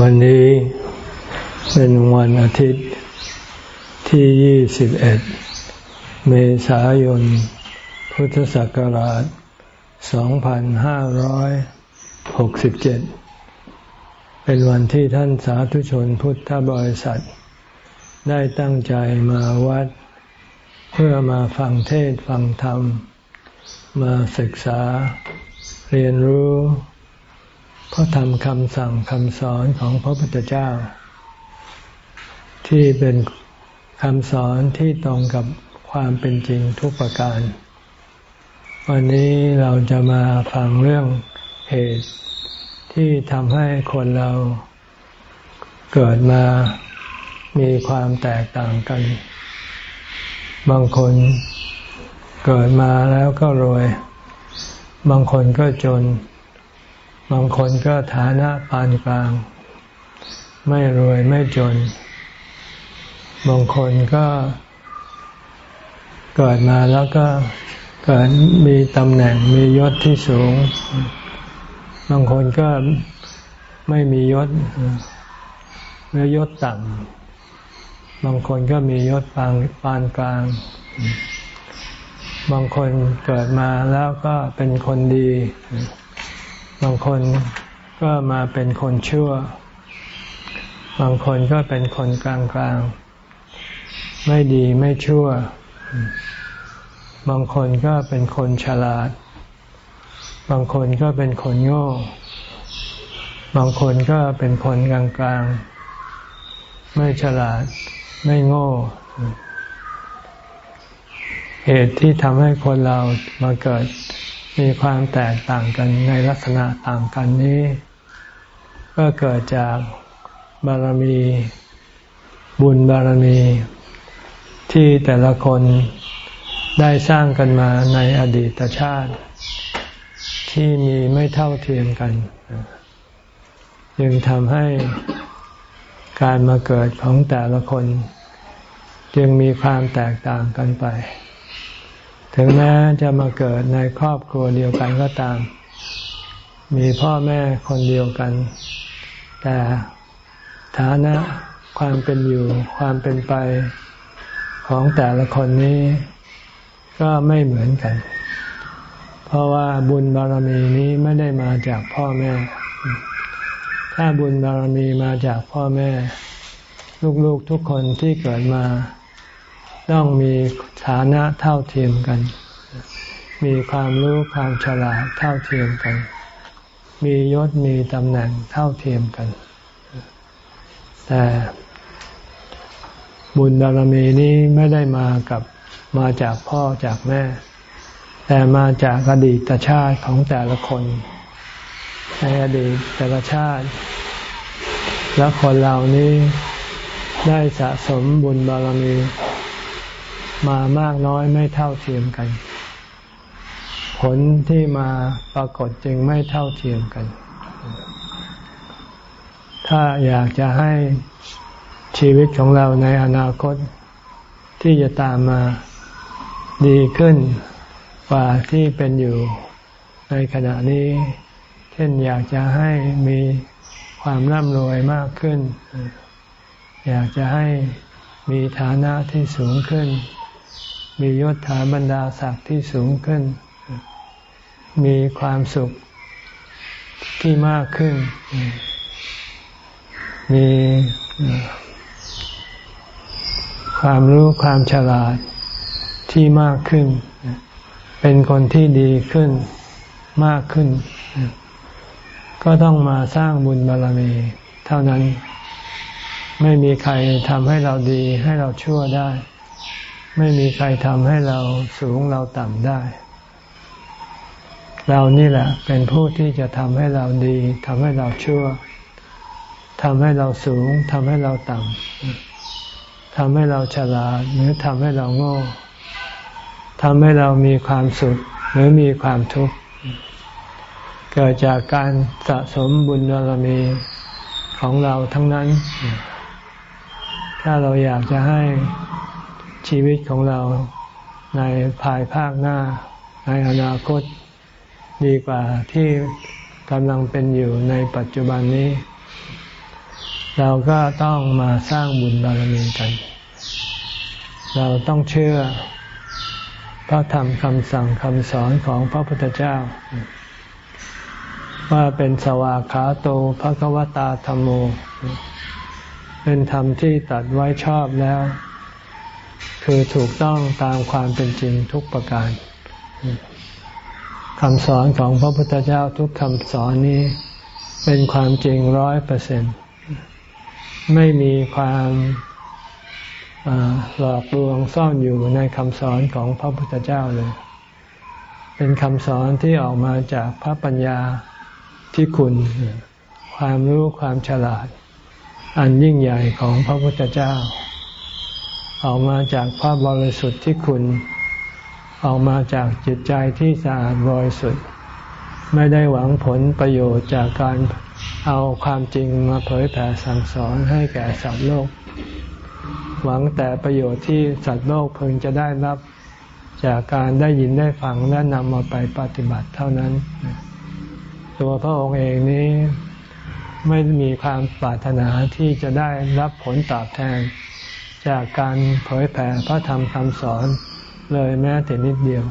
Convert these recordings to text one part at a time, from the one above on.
วันนี้เป็นวันอาทิตย์ที่ 21 เมษายน พุทธศักราช 2567 เป็นวันที่ท่านสาธุชนพุทธบริษัท ได้ตั้งใจมาวัด เพื่อมาฟังเทศฟังธรรม มาศึกษา เรียนรู้พระธรรมคำสั่งคำสอนของพระพุทธเจ้า ที่เป็นคำสอนที่ตรงกับความเป็นจริงทุกประการ วันนี้เราจะมาฟังเรื่องเหตุที่ทำให้คนเราเกิดมามีความแตกต่างกัน บางคนเกิดมาแล้วก็รวย บางคนก็จน บางคนก็ฐานะปานกลาง ไม่รวยไม่จน บางคนก็เกิดมาแล้วก็เกิดมีตำแหน่งมียศที่สูง บางคนก็ไม่มียศหรือยศต่ำบางคนก็มียศปานปานกลาง บางคนเกิดมาแล้วก็เป็นคนดี บางคนก็มาเป็นคนชั่ว บางคนก็เป็นคนกลางกลางไม่ดีไม่ชั่ว บางคนก็เป็นคนฉลาด บางคนก็เป็นคนโง่ บางคนก็เป็นคนกลางกลางไม่ฉลาด ไม่โง่ เหตุที่ทำให้คนเรามาเกิดมีความแตกต่างกันในลักษณะต่างกันนี้ ก็เกิดจากบารมี บุญบารมี ที่แต่ละคนได้สร้างกันมาในอดีตชาติ ที่มีไม่เท่าเทียมกันจึงทำให้การมาเกิดของแต่ละคน จึงมีความแตกต่างกันไป ถึงแม้จะมาเกิดในครอบครัวเดียวกันก็ตาม มีพ่อแม่คนเดียวกัน แต่ฐานะความเป็นอยู่ความเป็นไปของแต่ละคนนี้ก็ไม่เหมือนกัน เพราะว่าบุญบารมีนี้ไม่ได้มาจากพ่อแม่ ถ้าบุญบารมีมาจากพ่อแม่ ลูกๆทุกคนที่เกิดมา ต้องมีฐานะเท่าเทียมกัน มีความรู้ความฉลาดเท่าเทียมกัน มียศมีตำแหน่งเท่าเทียมกัน แต่บุญบารมีนี้ไม่ได้มากับมาจากพ่อจากแม่ แต่มาจากอดีตชาติของแต่ละคน ในอดีตแต่ละชาติ และคนเหล่านี้ได้สะสมบุญบารมี มามากน้อยไม่เท่าเทียมกัน ผลที่มาปรากฏจึงไม่เท่าเทียมกัน ถ้าอยากจะให้ชีวิตของเราในอนาคตที่จะตามมาดีขึ้นกว่าที่เป็นอยู่ในขณะนี้ เช่นอยากจะให้มีความร่ำรวยมากขึ้น อยากจะให้มีฐานะที่สูงขึ้น มียศถาบรรดาศักดิ์ที่สูงขึ้น มีความสุขที่มากขึ้น มีความรู้ความฉลาดที่มากขึ้น เป็นคนที่ดีขึ้นมากขึ้น ก็ต้องมาสร้างบุญบารมีเท่านั้น ไม่มีใครทำให้เราดีให้เราชั่วได้ ไม่มีใครทำให้เราสูงเราต่ำได้ เรานี่แหละ เป็นผู้ที่จะทำให้เราดีทำให้เราชั่วทำให้เราสูงทำให้เราต่ำทำให้เราฉลาดหรือทำให้เราโง่ทำให้เรามีความสุขหรือมีความทุกข์เกิดจากการสะสมบุญบารมีของเราทั้งนั้น ถ้าเราอยากจะให้ ชีวิตของเราในภายภาคหน้า ในอนาคตดีกว่าที่กำลังเป็นอยู่ในปัจจุบันนี้ เราก็ต้องมาสร้างบุญบารมีกัน เราต้องเชื่อพระธรรมคำสั่งคำสอนของพระพุทธเจ้า ว่าเป็นสวากขาโตภควตาธรรมโม เป็นธรรมที่ตัดไว้ชอบแล้ว คือถูกต้องตามความเป็นจริงทุกประการคำสอนของพระพุทธเจ้าทุกคำสอนนี้เป็นความจริงร้อยเปอร์เซ็นไม่มีความหลอกลวงซ่อนอยู่ในคำสอนของพระพุทธเจ้าเลย เป็นคำสอนที่ออกมาจากพระปัญญาที่คุณ ความรู้ความฉลาด อันยิ่งใหญ่ของพระพุทธเจ้า ออกมาจากพระบริสุทธิ์ที่คุณ ออกมาจากจิตใจที่สะอาดบริสุทธิ์ ไม่ได้หวังผลประโยชน์จากการเอาความจริงมาเผยแผ่สั่งสอนให้แก่สัตว์โลก หวังแต่ประโยชน์ที่สัตว์โลกพึงจะได้รับจากการได้ยินได้ฟังและนำมาไปปฏิบัติเท่านั้น ตัวพระองค์เองนี้ไม่มีความปรารถนาที่จะได้รับผลตอบแทน จากการเผยแผ่พระธรรมคำสอนเลยแม้แต่นิดเดียว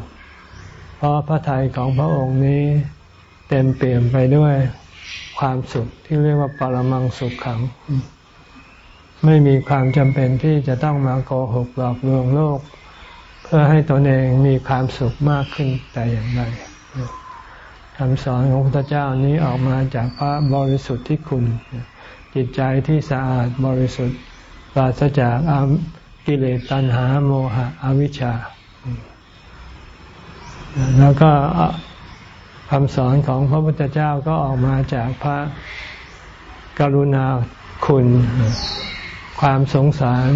เพราะพระทัยของพระองค์นี้เต็มเปี่ยมไปด้วยความสุขที่เรียกว่าปรมังสุขขัง ไม่มีความจำเป็นที่จะต้องมาโกหกหลอกลวงโลก เพื่อให้ตนเองมีความสุขมากขึ้นแต่อย่างใดคำสอนของพระพุทธเจ้านี้ออกมาจากพระบริสุทธิ์ที่คุณ จิตใจที่สะอาดบริสุทธิ์ ปราศจากกิเลสตัณหาโมหะอวิชชา แล้วก็คำสอนของพระพุทธเจ้าก็ออกมาจากพระกรุณาคุณ ความสงสาร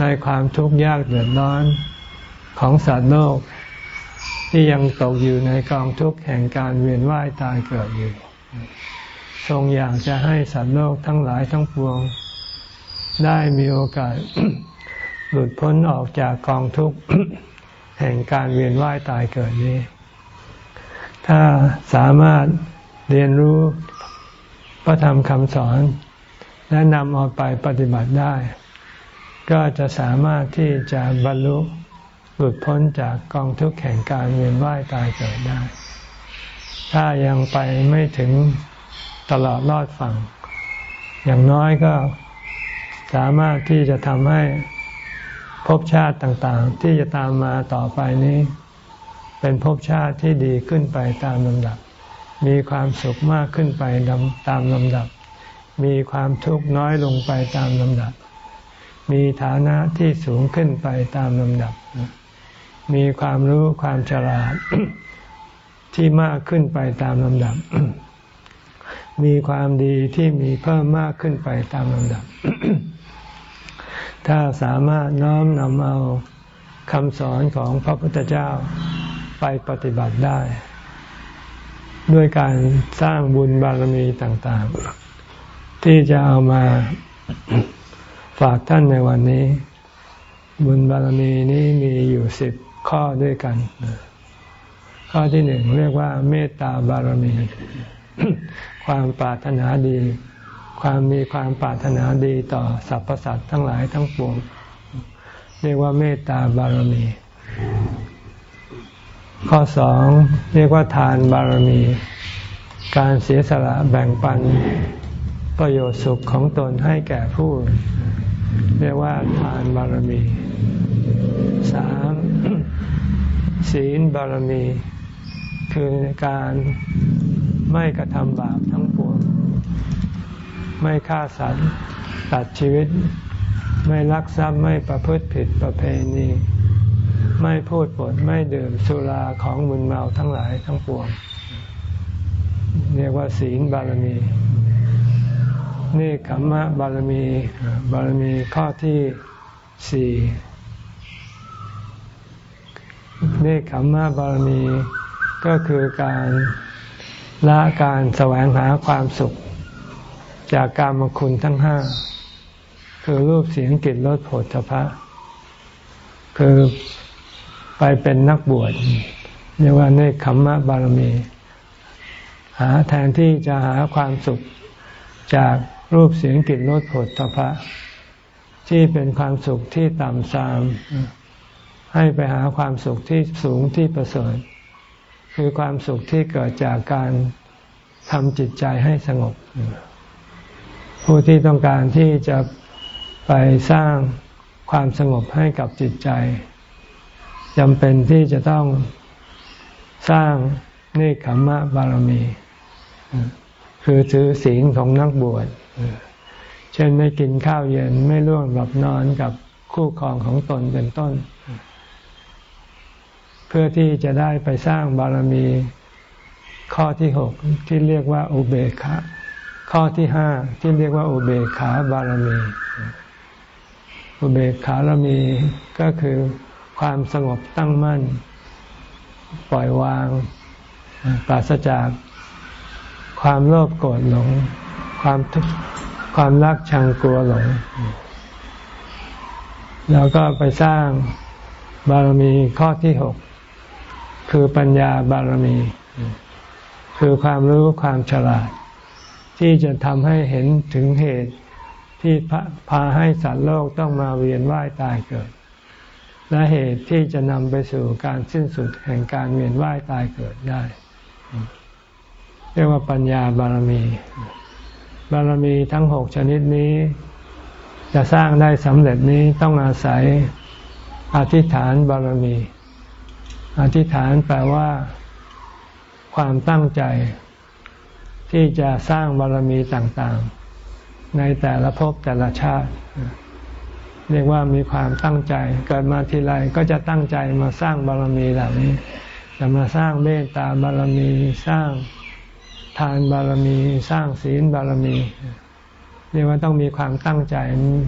ในความทุกข์ยากเดือดร้อนของสัตว์โลก ที่ยังตกอยู่ในกองทุกข์แห่งการเวียนว่ายตายเกิดอยู่ ทรงอยากจะให้สัตว์โลกทั้งหลายทั้งปวง ได้มีโอกาสหลุดพ้นออกจากกองทุกข์ แห่งการเวียนว่ายตายเกิดนี้ ถ้าสามารถเรียนรู้พระธรรมคำสอน และนำเอาไปปฏิบัติได้ ก็จะสามารถที่จะบรรลุหลุดพ้นจากกองทุกข์แห่งการเวียนว่ายตายเกิดได้ ถ้ายังไปไม่ถึงตลอดรอดฝั่ง อย่างน้อยก็ สามารถที่จะทำให้ภพชาติต่างๆ ที่จะตามมาต่อไปนี้ เป็นภพชาติที่ดีขึ้นไปตามลำดับ มีความสุขมากขึ้นไปตามลำดับ มีความทุกข์น้อยลงไปตามลำดับ มีฐานะที่สูงขึ้นไปตามลำดับ มีความรู้ความฉลาดที่มากขึ้นไปตามลำดับ มีความดีที่มีเพิ่มมากขึ้นไปตามลำดับ ถ้าสามารถน้อมนำเอาคำสอนของพระพุทธเจ้าไปปฏิบัติได้ ด้วยการสร้างบุญบารมีต่าง ๆ ที่จะเอามาฝากท่านในวันนี้ บุญบารมีนี้มีอยู่สิบข้อด้วยกัน ข้อที่หนึ่งเรียกว่าเมตตาบารมี ความปรารถนาดี ความมีความปรารถนาดีต่อสรรพสัตว์ทั้งหลายทั้งปวงเรียกว่าเมตตาบารมี ข้อสองเรียกว่าทานบารมี การเสียสละแบ่งปันประโยชน์สุขของตนให้แก่ผู้ เรียกว่าทานบารมีสามศีลบารมี คือการไม่กระทำบาปทั้งปวง ไม่ฆ่าสัตว์ตัดชีวิต ไม่ลักทรัพย์ไม่ประพฤติผิดประเพณี ไม่พูดปดไม่ดื่มสุราของมึนเมาทั้งหลายทั้งปวง เรียกว่าศีลบารมีนี่ขมมะบารมีบารมีข้อที่สี่นี่ขมมะบารมีก็คือการละการแสวงหาความสุข จากการมคุณทั้งห้า คือรูปเสียงกลิ่นรสผลพะ คือไปเป็นนักบวชเรียกว่าเนคขมมะบารมี หาแทนที่จะหาความสุขจากรูปเสียงกลิ่นรสผลทพะ ที่เป็นความสุขที่ต่ำทราม ให้ไปหาความสุขที่สูงที่ประเสริฐคือความสุขที่เกิดจากการทำจิตใจให้สงบ ผู้ที่ต้องการที่จะไปสร้างความสงบให้กับจิตใจจำเป็นที่จะต้องสร้างเนคขมะบารมี คือถือศีลของนักบวชเช่นไม่กินข้าวเย็นไม่ร่วงหลับนอนกับคู่ครองของตนเป็นต้น เพื่อที่จะได้ไปสร้างบารมีข้อที่หกที่เรียกว่าอุเบกขา ข้อที่ห้าที่เรียกว่าอุเบกขาบารมี อุเบกขาบารมีก็คือความสงบตั้งมั่น ปล่อยวาง ปราศจาก ความโลภโกรธหลง ความทุกข์ความรักชังกลัวหลง แล้วก็ไปสร้างบารมีข้อที่หกคือปัญญาบารมี คือความรู้ความฉลาด ที่จะทำให้เห็นถึงเหตุที่พาให้สัตว์โลกต้องมาเวียนว่ายตายเกิด และเหตุที่จะนำไปสู่การสิ้นสุดแห่งการเวียนว่ายตายเกิดได้ เรียกว่าปัญญาบารมี บารมีทั้งหกชนิดนี้ จะสร้างได้สำเร็จนี้ต้องอาศัยอธิษฐานบารมี อธิษฐานแปลว่า ความตั้งใจ ที่จะสร้างบารมีต่างๆ ในแต่ละภพแต่ละชาติ เรียกว่ามีความตั้งใจ เกิดมาทีไรก็จะตั้งใจมาสร้างบารมีเหล่านี้ จะมาสร้างเมตตาบารมีสร้างทานบารมีสร้างศีลบารมี เรียกว่าต้องมีความตั้งใจ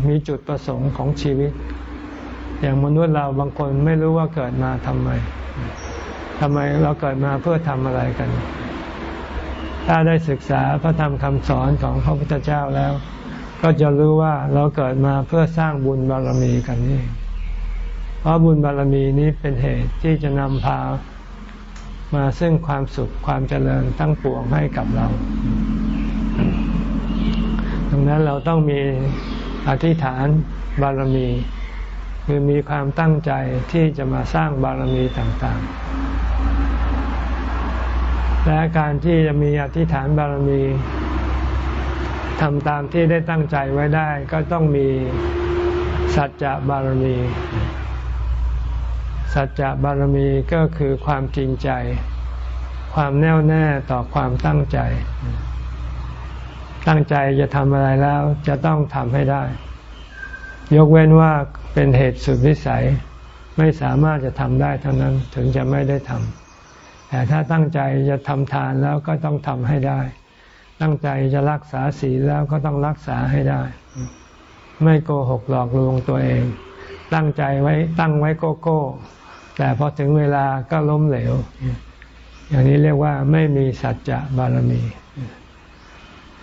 มีจุดประสงค์ของชีวิต อย่างมนุษย์เราบางคนไม่รู้ว่าเกิดมาทำไมทำไมเราเกิดมาเพื่อทำอะไรกัน ถ้าได้ศึกษาพระธรรมคำสอนของพระพุทธเจ้าแล้ว ก็จะรู้ว่าเราเกิดมาเพื่อสร้างบุญบารมีกันนี่เพราะบุญบารมีนี้เป็นเหตุที่จะนำพามาซึ่งความสุขความเจริญตั้งปวงให้กับเรา ดังนั้นเราต้องมีอธิษฐานบารมี คือมีความตั้งใจที่จะมาสร้างบารมีต่างๆ และการที่จะมีอธิษฐานบารมีทำตามที่ได้ตั้งใจไว้ได้ก็ต้องมีสัจจะบารมี สัจจะบารมีก็คือความจริงใจ ความแน่วแน่ต่อความตั้งใจ ตั้งใจจะทำอะไรแล้วจะต้องทำให้ได้ ยกเว้นว่าเป็นเหตุสุดวิสัย ไม่สามารถจะทำได้เท่านั้นถึงจะไม่ได้ทำ แต่ถ้าตั้งใจจะทำทานแล้วก็ต้องทำให้ได้ ตั้งใจจะรักษาศีลแล้วก็ต้องรักษาให้ได้ ไม่โกหกหลอกลวงตัวเอง ตั้งใจไว้ตั้งไว้โกโก้ แต่พอถึงเวลาก็ล้มเหลว อย่างนี้เรียกว่าไม่มีสัจจะบารมี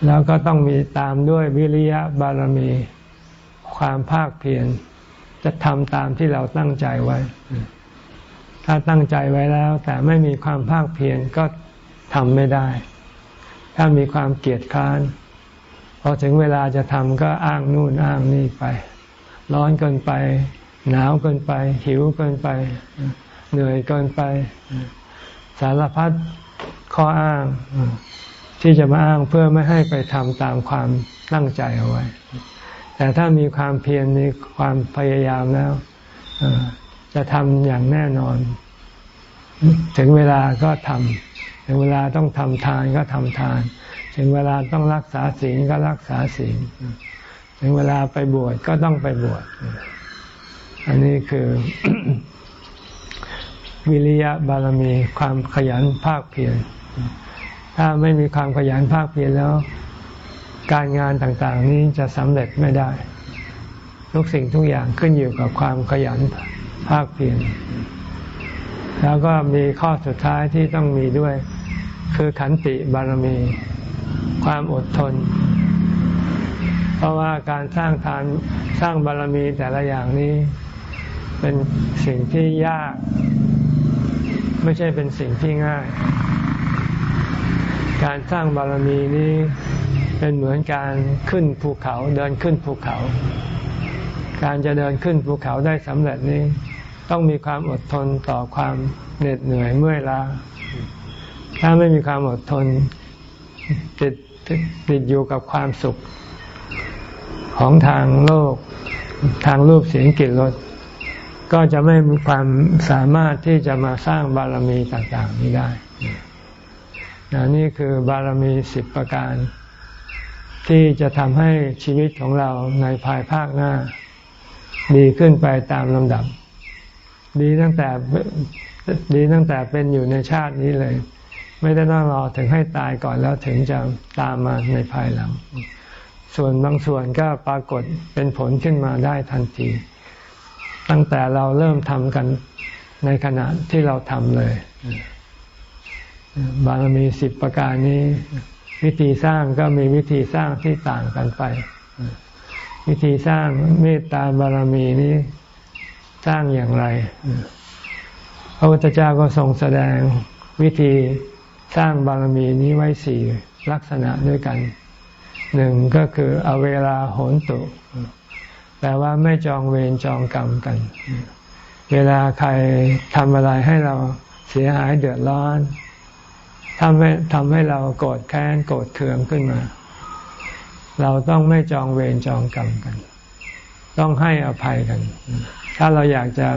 แล้วก็ต้องมีตามด้วยวิริยะบารมี ความภาคเพียรจะทำตามที่เราตั้งใจไว้ ถ้าตั้งใจไว้แล้ว แต่ไม่มีความภาคเพียรก็ทำไม่ได้ ถ้ามีความเกียจค้านพอถึงเวลาจะทำก็อ้างนู่นอ้างนี่ไป ร้อนเกินไป หนาวเกินไป หิวเกินไป เหนื่อยเกินไป สารพัดข้ออ้าง ที่จะมาอ้างเพื่อไม่ให้ไปทำตามความตั้งใจเอาไว้ แต่ถ้ามีความเพียรมีความพยายามแล้ว จะทำอย่างแน่นอน ถึงเวลาก็ทำถึงเวลาต้องทำทานก็ทำทาน ถึงเวลาต้องรักษาศีลก็รักษาศีลถึงเวลาไปบวชก็ต้องไปบวชอันนี้คือวิริยะบารมีความขยันภาคเพียรถ้าไม่มีความขยันภาคเพียรแล้ว การงานต่างๆ นี้จะสำเร็จไม่ได้ ทุกสิ่งทุกอย่างขึ้นอยู่กับความขยัน ภาคเพียรแล้วก็มีข้อสุดท้ายที่ต้องมีด้วย คือขันติบารมี ความอดทน เพราะว่าการสร้างทานสร้างบารมีแต่ละอย่างนี้ เป็นสิ่งที่ยาก ไม่ใช่เป็นสิ่งที่ง่าย การสร้างบารมีนี้เป็นเหมือนการขึ้นภูเขาเดินขึ้นภูเขา การจะเดินขึ้นภูเขาได้สำเร็จนี้ ต้องมีความอดทนต่อความเหน็ดเหนื่อยเมื่อยล้า ถ้าไม่มีความอดทนติดติดอยู่กับความสุขของทางโลก ทางรูปเสียงกลิ่นรสก็จะไม่มีความสามารถที่จะมาสร้างบารมีต่างๆนี้ได้นนี่คือบารมีสิบประการ ที่จะทำให้ชีวิตของเราในภายภาคหน้า ดีขึ้นไปตามลำดับ ดีตั้งแต่ดีตั้งแต่เป็นอยู่ในชาตินี้เลย ไม่ได้ต้องรอถึงให้ตายก่อนแล้วถึงจะตามมาในภายหลัง ส่วนบางส่วนก็ปรากฏเป็นผลขึ้นมาได้ทันที ตั้งแต่เราเริ่มทำกันในขณะที่เราทำเลย บารมีสิบประการนี้ วิธีสร้างก็มีวิธีสร้างที่ต่างกันไป วิธีสร้างเมตตาบารมีนี้ สร้างอย่างไร พระพุทธเจ้าก็ทรงแสดงวิธีสร้างบารมีนี้ไว้สี่ลักษณะด้วยกัน หนึ่งก็คือเอาเวลาโหนตุแปลว่าไม่จองเวรจองกรรมกัน เวลาใครทำอะไรให้เราเสียหายเดือดร้อนทำให้ทำให้เราโกรธแค้นโกรธเคืองขึ้นมา เราต้องไม่จองเวรจองกรรมกัน ต้องให้อภัยกัน ถ้าเราอยากจะ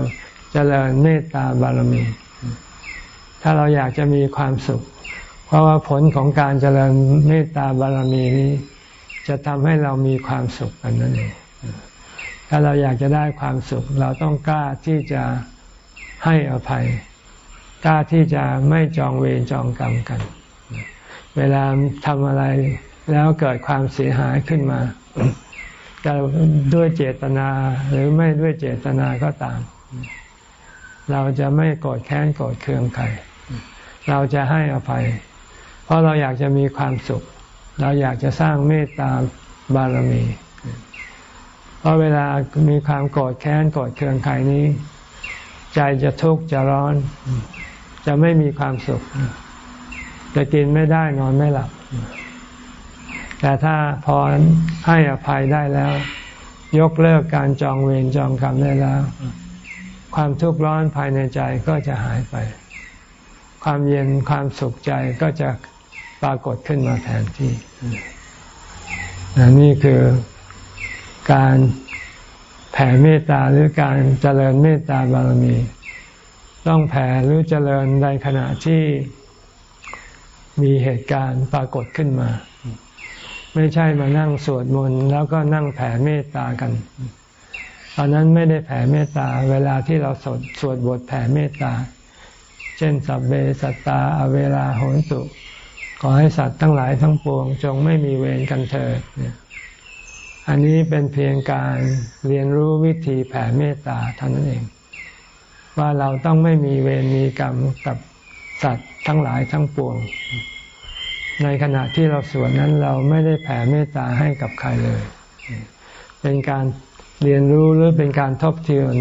เจริญเมตตาบารมี ถ้าเราอยากจะมีความสุข เพราะว่าผลของการเจริญเมตตาบารมีนี้ จะทำให้เรามีความสุขกันนั่นเอง ถ้าเราอยากจะได้ความสุข เราต้องกล้าที่จะให้อภัย กล้าที่จะไม่จองเวรจองกรรมกัน เวลาทำอะไรแล้วเกิดความเสียหายขึ้นมา จะด้วยเจตนาหรือไม่ด้วยเจตนาก็ตาม เราจะไม่โกรธแค้นโกรธเคืองใคร เราจะให้อภัย เพราะเราอยากจะมีความสุข เราอยากจะสร้างเมตตาบารมี เพราะเวลามีความโกรธแค้นโกรธเคืองใครนี้ ใจจะทุกข์จะร้อน จะไม่มีความสุข จะกินไม่ได้นอนไม่หลับ แต่ถ้าพอให้อภัยได้แล้ว ยกเลิกการจองเวรจองกรรมได้แล้ว ความทุกข์ร้อนภายในใจก็จะหายไป ความเย็นความสุขใจก็จะปรากฏขึ้นมาแทนที่นี่คือการแผ่เมตตาหรือการเจริญเมตตาบารมี ต้องแผ่หรือเจริญในขณะที่มีเหตุการณ์ปรากฏขึ้นมา ไม่ใช่มานั่งสวดมนต์แล้วก็นั่งแผ่เมตตากันตอนนั้นไม่ได้แผ่เมตตา เวลาที่เราสวดสวดบทแผ่เมตตา เช่นสัพเบสัตตาอเวลาโหนตุขอให้สัตว์ทั้งหลายทั้งปวง จงไม่มีเวรกันเถิดอันนี้เป็นเพียงการเรียนรู้วิธีแผ่เมตตาเท่านั้นเอง ว่าเราต้องไม่มีเวรมีกรรมกับสัตว์ทั้งหลายทั้งปวง ในขณะที่เราสวดนั้นเราไม่ได้แผ่เมตตาให้กับใครเลย เป็นการเรียนรู้หรือเป็นการทบทวน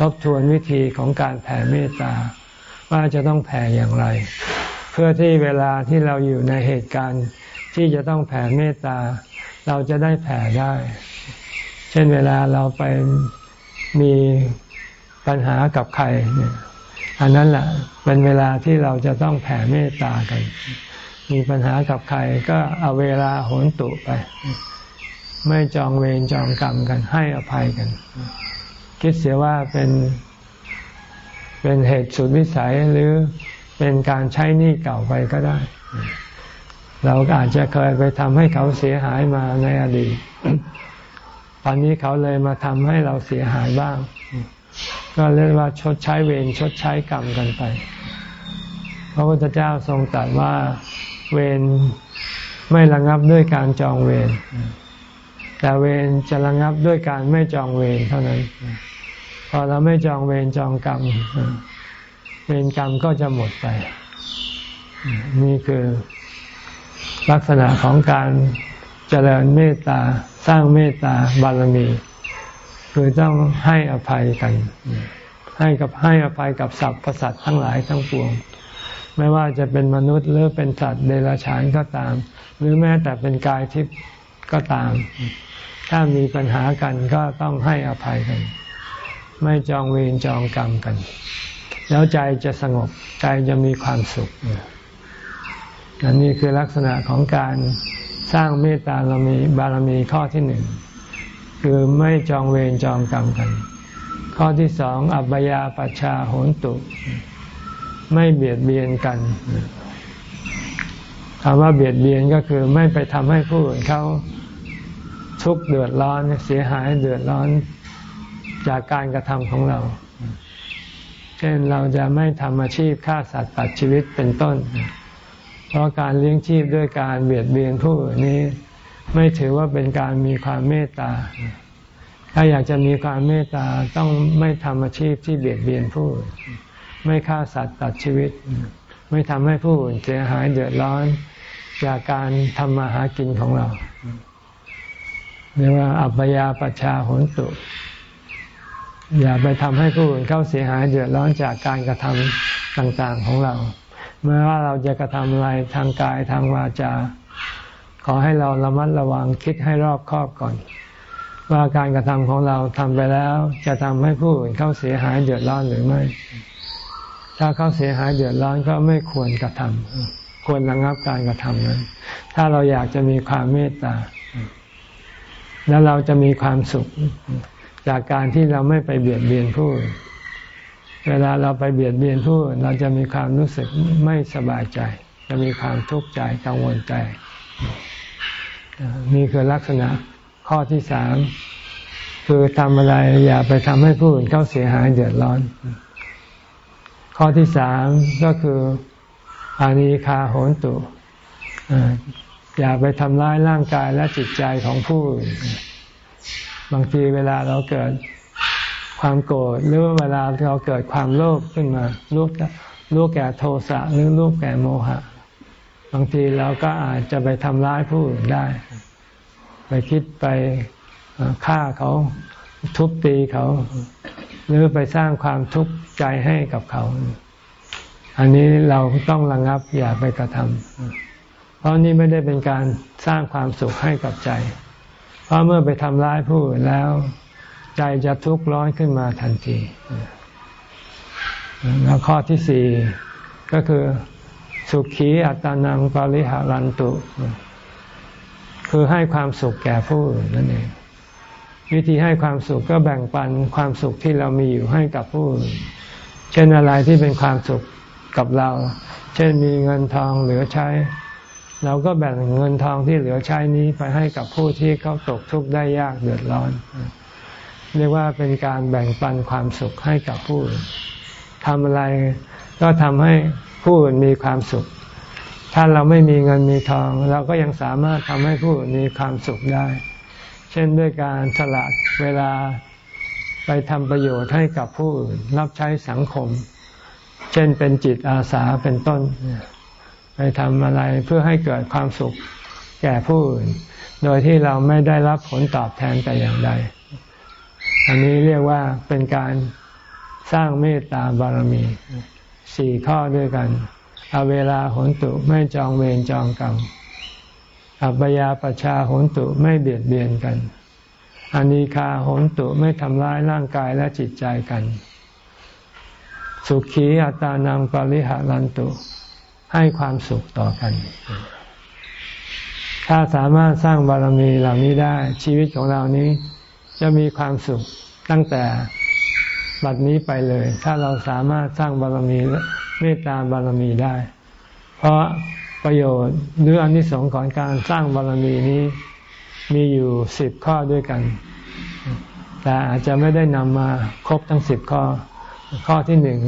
ทบทวนวิธีของการแผ่เมตตา ว่าจะต้องแผ่อย่างไร เพื่อที่เวลาที่เราอยู่ในเหตุการณ์ที่จะต้องแผ่เมตตา เราจะได้แผ่ได้ เช่นเวลาเราไปมีปัญหากับใครเนี่ยอันนั้นแหละเป็นเวลาที่เราจะต้องแผ่เมตตากัน มีปัญหากับใครก็เอาเวลาโหนตุไป ไม่จองเวรจองกรรมกันให้อภัยกัน คิดเสียว่าเป็นเป็นเหตุสุดวิสัยหรือเป็นการใช้หนี้เก่าไปก็ได้ เราอาจจะเคยไปทำให้เขาเสียหายมาในอดีตตอนนี้เขาเลยมาทำให้เราเสียหายบ้าง ก็เรียกว่าชดใช้เวรชดใช้กรรมกันไป พระพุทธเจ้าทรงตรัสว่า เวรไม่ระงับด้วยการจองเวรแต่เวรจะระงับด้วยการไม่จองเวรเท่านั้น พอเราไม่จองเวรจองกรรมเวรกรรมก็จะหมดไป นี่คือลักษณะของการเจริญเมตตาสร้างเมตตาบารมี คือต้องให้อภัยกัน ให้กับให้อภัยกับสรรพสัตว์ทั้งหลายทั้งปวง ไม่ว่าจะเป็นมนุษย์หรือเป็นสัตว์เดรัจฉานก็ตาม หรือแม้แต่เป็นกายทิพย์ก็ตาม ถ้ามีปัญหากันก็ต้องให้อภัยกัน ไม่จองเวรจองกรรมกัน แล้วใจจะสงบใจจะมีความสุขอันนี้คือลักษณะของการสร้างเมตตาบารมีบารมีข้อที่หนึ่งคือไม่จองเวรจองกรรมกัน ข้อที่สองอัปยาปชาโหนตุ ไม่เบียดเบียนกันคำว่าเบียดเบียนก็คือไม่ไปทำให้ผู้อื่นเขาทุกข์เดือดร้อนเสียหายเดือดร้อนจากการกระทำของเรา เช่นเราจะไม่ทำอาชีพฆ่าสัตว์ตัดชีวิตเป็นต้น เพราะการเลี้ยงชีพด้วยการเบียดเบียนผู้อื่นนี้ ไม่ถือว่าเป็นการมีความเมตตา ถ้าอยากจะมีความเมตตาต้องไม่ทำอาชีพที่เบียดเบียนผู้อื่น ไม่ฆ่าสัตว์ตัดชีวิต ไม่ทำให้ผู้อื่นเสียหายเดือดร้อนจากการทำมาหากินของเราเรียกว่าอัปยาปชาโหนตุ อย่าไปทำให้ผู้อื่นเข้าเสียหายเดือดร้อนจากการกระทำต่างๆของเรา เมื่อว่าเราจะกระทำอะไรทางกายทางวาจา ขอให้เราระมัดระวังคิดให้รอบคอบก่อน ว่าการกระทำของเราทำไปแล้ว จะทำให้ผู้อื่นเข้าเสียหายเดือดร้อนหรือไม่ ถ้าเขาเสียหายเดือดร้อนก็ไม่ควรกระทำควรระงับการกระทำนั้น ถ้าเราอยากจะมีความเมตตา แล้วเราจะมีความสุข จากการที่เราไม่ไปเบียดเบียนผู้อื่นเวลาเราไปเบียดเบียนผู้อื่นเราจะมีความรู้สึกไม่สบายใจ จะมีความทุกข์ใจกังวลใจ นี่คือลักษณะข้อที่สามคือทำอะไรอย่าไปทำให้ผู้อื่นเขาเสียหายเดือดร้อน ข้อที่สามก็คืออานิคาโหนตุอย่าไปทำร้ายร่างกายและจิตใจของผู้อื่นบางทีเวลาเราเกิดความโกรธหรือเวลาเราเกิดความโลภขึ้นมาลูกลูกแก่โทสะหรือลูกแก่โมหะ บางทีเราก็อาจจะไปทำร้ายผู้อื่นได้ ไปคิดไปฆ่าเขาทุบตีเขา หรือไปสร้างความทุกข์ใจให้กับเขา อันนี้เราต้องระงับอย่าไปกระทำเพราะนี่ไม่ได้เป็นการสร้างความสุขให้กับใจ เพราะเมื่อไปทำร้ายผู้อื่นแล้ว ใจจะทุกข์ร้อนขึ้นมาทันทีแล้วข้อที่สี่ก็คือสุขีอัตานังปริหารันตุ คือให้ความสุขแก่ผู้อื่นนั่นเอง วิธีให้ความสุขก็แบ่งปันความสุขที่เรามีอยู่ให้กับผู้อื่นเช่นอะไรที่เป็นความสุขกับเรา เช่นมีเงินทองเหลือใช้ เราก็แบ่งเงินทองที่เหลือใช้นี้ไปให้กับผู้ที่เขาตกทุกข์ได้ยากเดือดร้อน เรียกว่าเป็นการแบ่งปันความสุขให้กับผู้อื่นทำอะไรก็ทำให้ผู้อื่นมีความสุข ถ้าเราไม่มีเงินมีทอง เราก็ยังสามารถทำให้ผู้อื่นมีความสุขได้ เช่นด้วยการสละเวลาไปทำประโยชน์ให้กับผู้อื่น รับใช้สังคม เช่นเป็นจิตอาสาเป็นต้น ไปทำอะไรเพื่อให้เกิดความสุขแก่ผู้อื่น โดยที่เราไม่ได้รับผลตอบแทนแต่อย่างใด อันนี้เรียกว่าเป็นการสร้างเมตตาบารมีสี่ข้อด้วยกัน เอาเวลาหนตุไม่จองเวรจองกรรม อัปยาปชาโหนตุไม่เบียดเบียนกันอานิคาโหนตุไม่ทำร้ายร่างกายและจิตใจกัน สุขีอัตานังปริหารันตุให้ความสุขต่อกัน ถ้าสามารถสร้างบารมีเหล่านี้ได้ ชีวิตของเรานี้จะมีความสุขตั้งแต่บัดนี้ไปเลย ถ้าเราสามารถสร้างบารมีเมตตาบารมีได้ เพราะ ประโยชน์หรืออนิสงส์ของการสร้างบารมีนี้มีอยู่สิบข้อด้วยกัน แต่อาจจะไม่ได้นำมาครบทั้งสิบข้อ ข้อที่หนึ่ง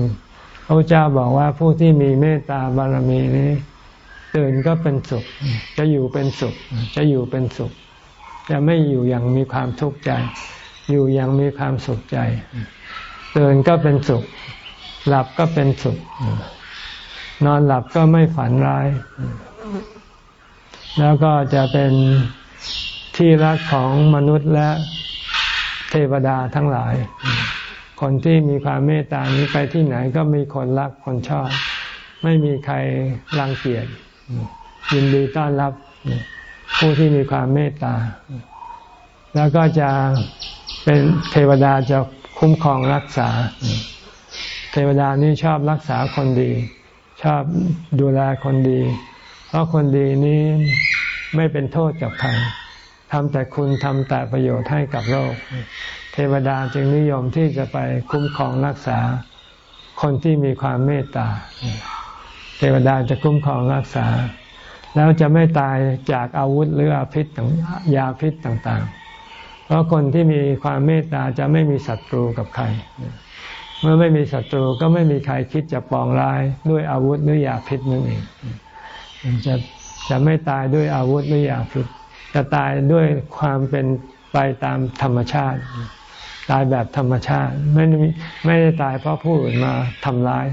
พระเจ้าบอกว่าผู้ที่มีเมตตาบารมีนี้ตื่นก็เป็นสุข จะอยู่เป็นสุข จะอยู่เป็นสุข จะไม่อยู่อย่างมีความทุกข์ใจ อยู่อย่างมีความสุขใจตื่นก็เป็นสุข หลับก็เป็นสุข นอนหลับก็ไม่ฝันร้าย แล้วก็จะเป็นที่รักของมนุษย์และเทวดาทั้งหลาย คนที่มีความเมตตานี้ไปที่ไหนก็มีคนรักคนชอบ ไม่มีใครรังเกียจยินดีต้อนรับผู้ที่มีความเมตตา แล้วก็จะเป็นเทวดาจะคุ้มครองรักษา เทวดานี่ชอบรักษาคนดี ชอบดูแลคนดี เพราะคนดีนี้ไม่เป็นโทษกับใครทำแต่คุณทำแต่ประโยชน์ให้กับโลก เทวดาจึงนิยมที่จะไปคุ้มครองรักษา คนที่มีความเมตตา เทวดาจะคุ้มครองรักษา แล้วจะไม่ตายจากอาวุธหรืออาพิษยาพิษต่างๆ เพราะคนที่มีความเมตตาจะไม่มีศัตรูกับใคร เมื่อไม่มีศัตรูก็ไม่มีใครคิดจะปองร้ายด้วยอาวุธหรือยาพิษนั่นเองจะจะไม่ตายด้วยอาวุธหรือยาพิษจะตายด้วยความเป็นไปตามธรรมชาติ ตายแบบธรรมชาติ ไม่ไม่ได้ตายเพราะผู้อื่นมาทำร้าย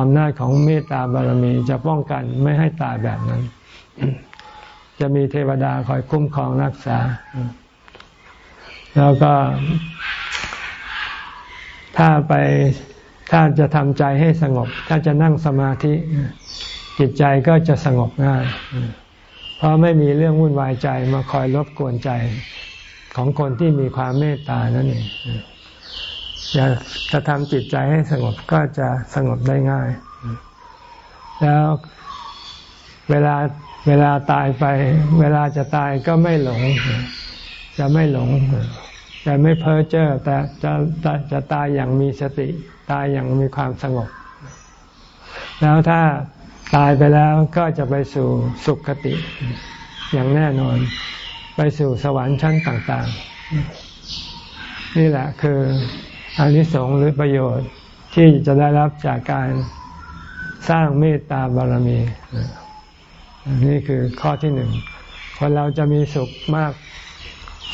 อำนาจของเมตตาบารมีจะป้องกันไม่ให้ตายแบบนั้น จะมีเทวดาคอยคุ้มครองรักษา แล้วก็ ถ้าไปถ้าจะทำใจให้สงบ ถ้าจะนั่งสมาธิ จิตใจก็จะสงบง่าย เพราะไม่มีเรื่องวุ่นวายใจมาคอยรบกวนใจของคนที่มีความเมตตานั่นเองอยากจะทำจิตใจให้สงบก็จะสงบได้ง่าย แล้วเวลาเวลาตายไป เวลาจะตายก็ไม่หลง จะไม่หลง จะไม่เพ้อเจ้อแต่จะจะจะตายอย่างมีสติตายอย่างมีความสงบ แล้วถ้าตายไปแล้วก็จะไปสู่สุคติ อย่างแน่นอน ไปสู่สวรรค์ชั้นต่าง ๆ นี่แหละคืออานิสงส์หรือประโยชน์ที่จะได้รับจากการสร้างเมตตาบารมี นี่คือข้อที่หนึ่งคนเราจะมีสุขมาก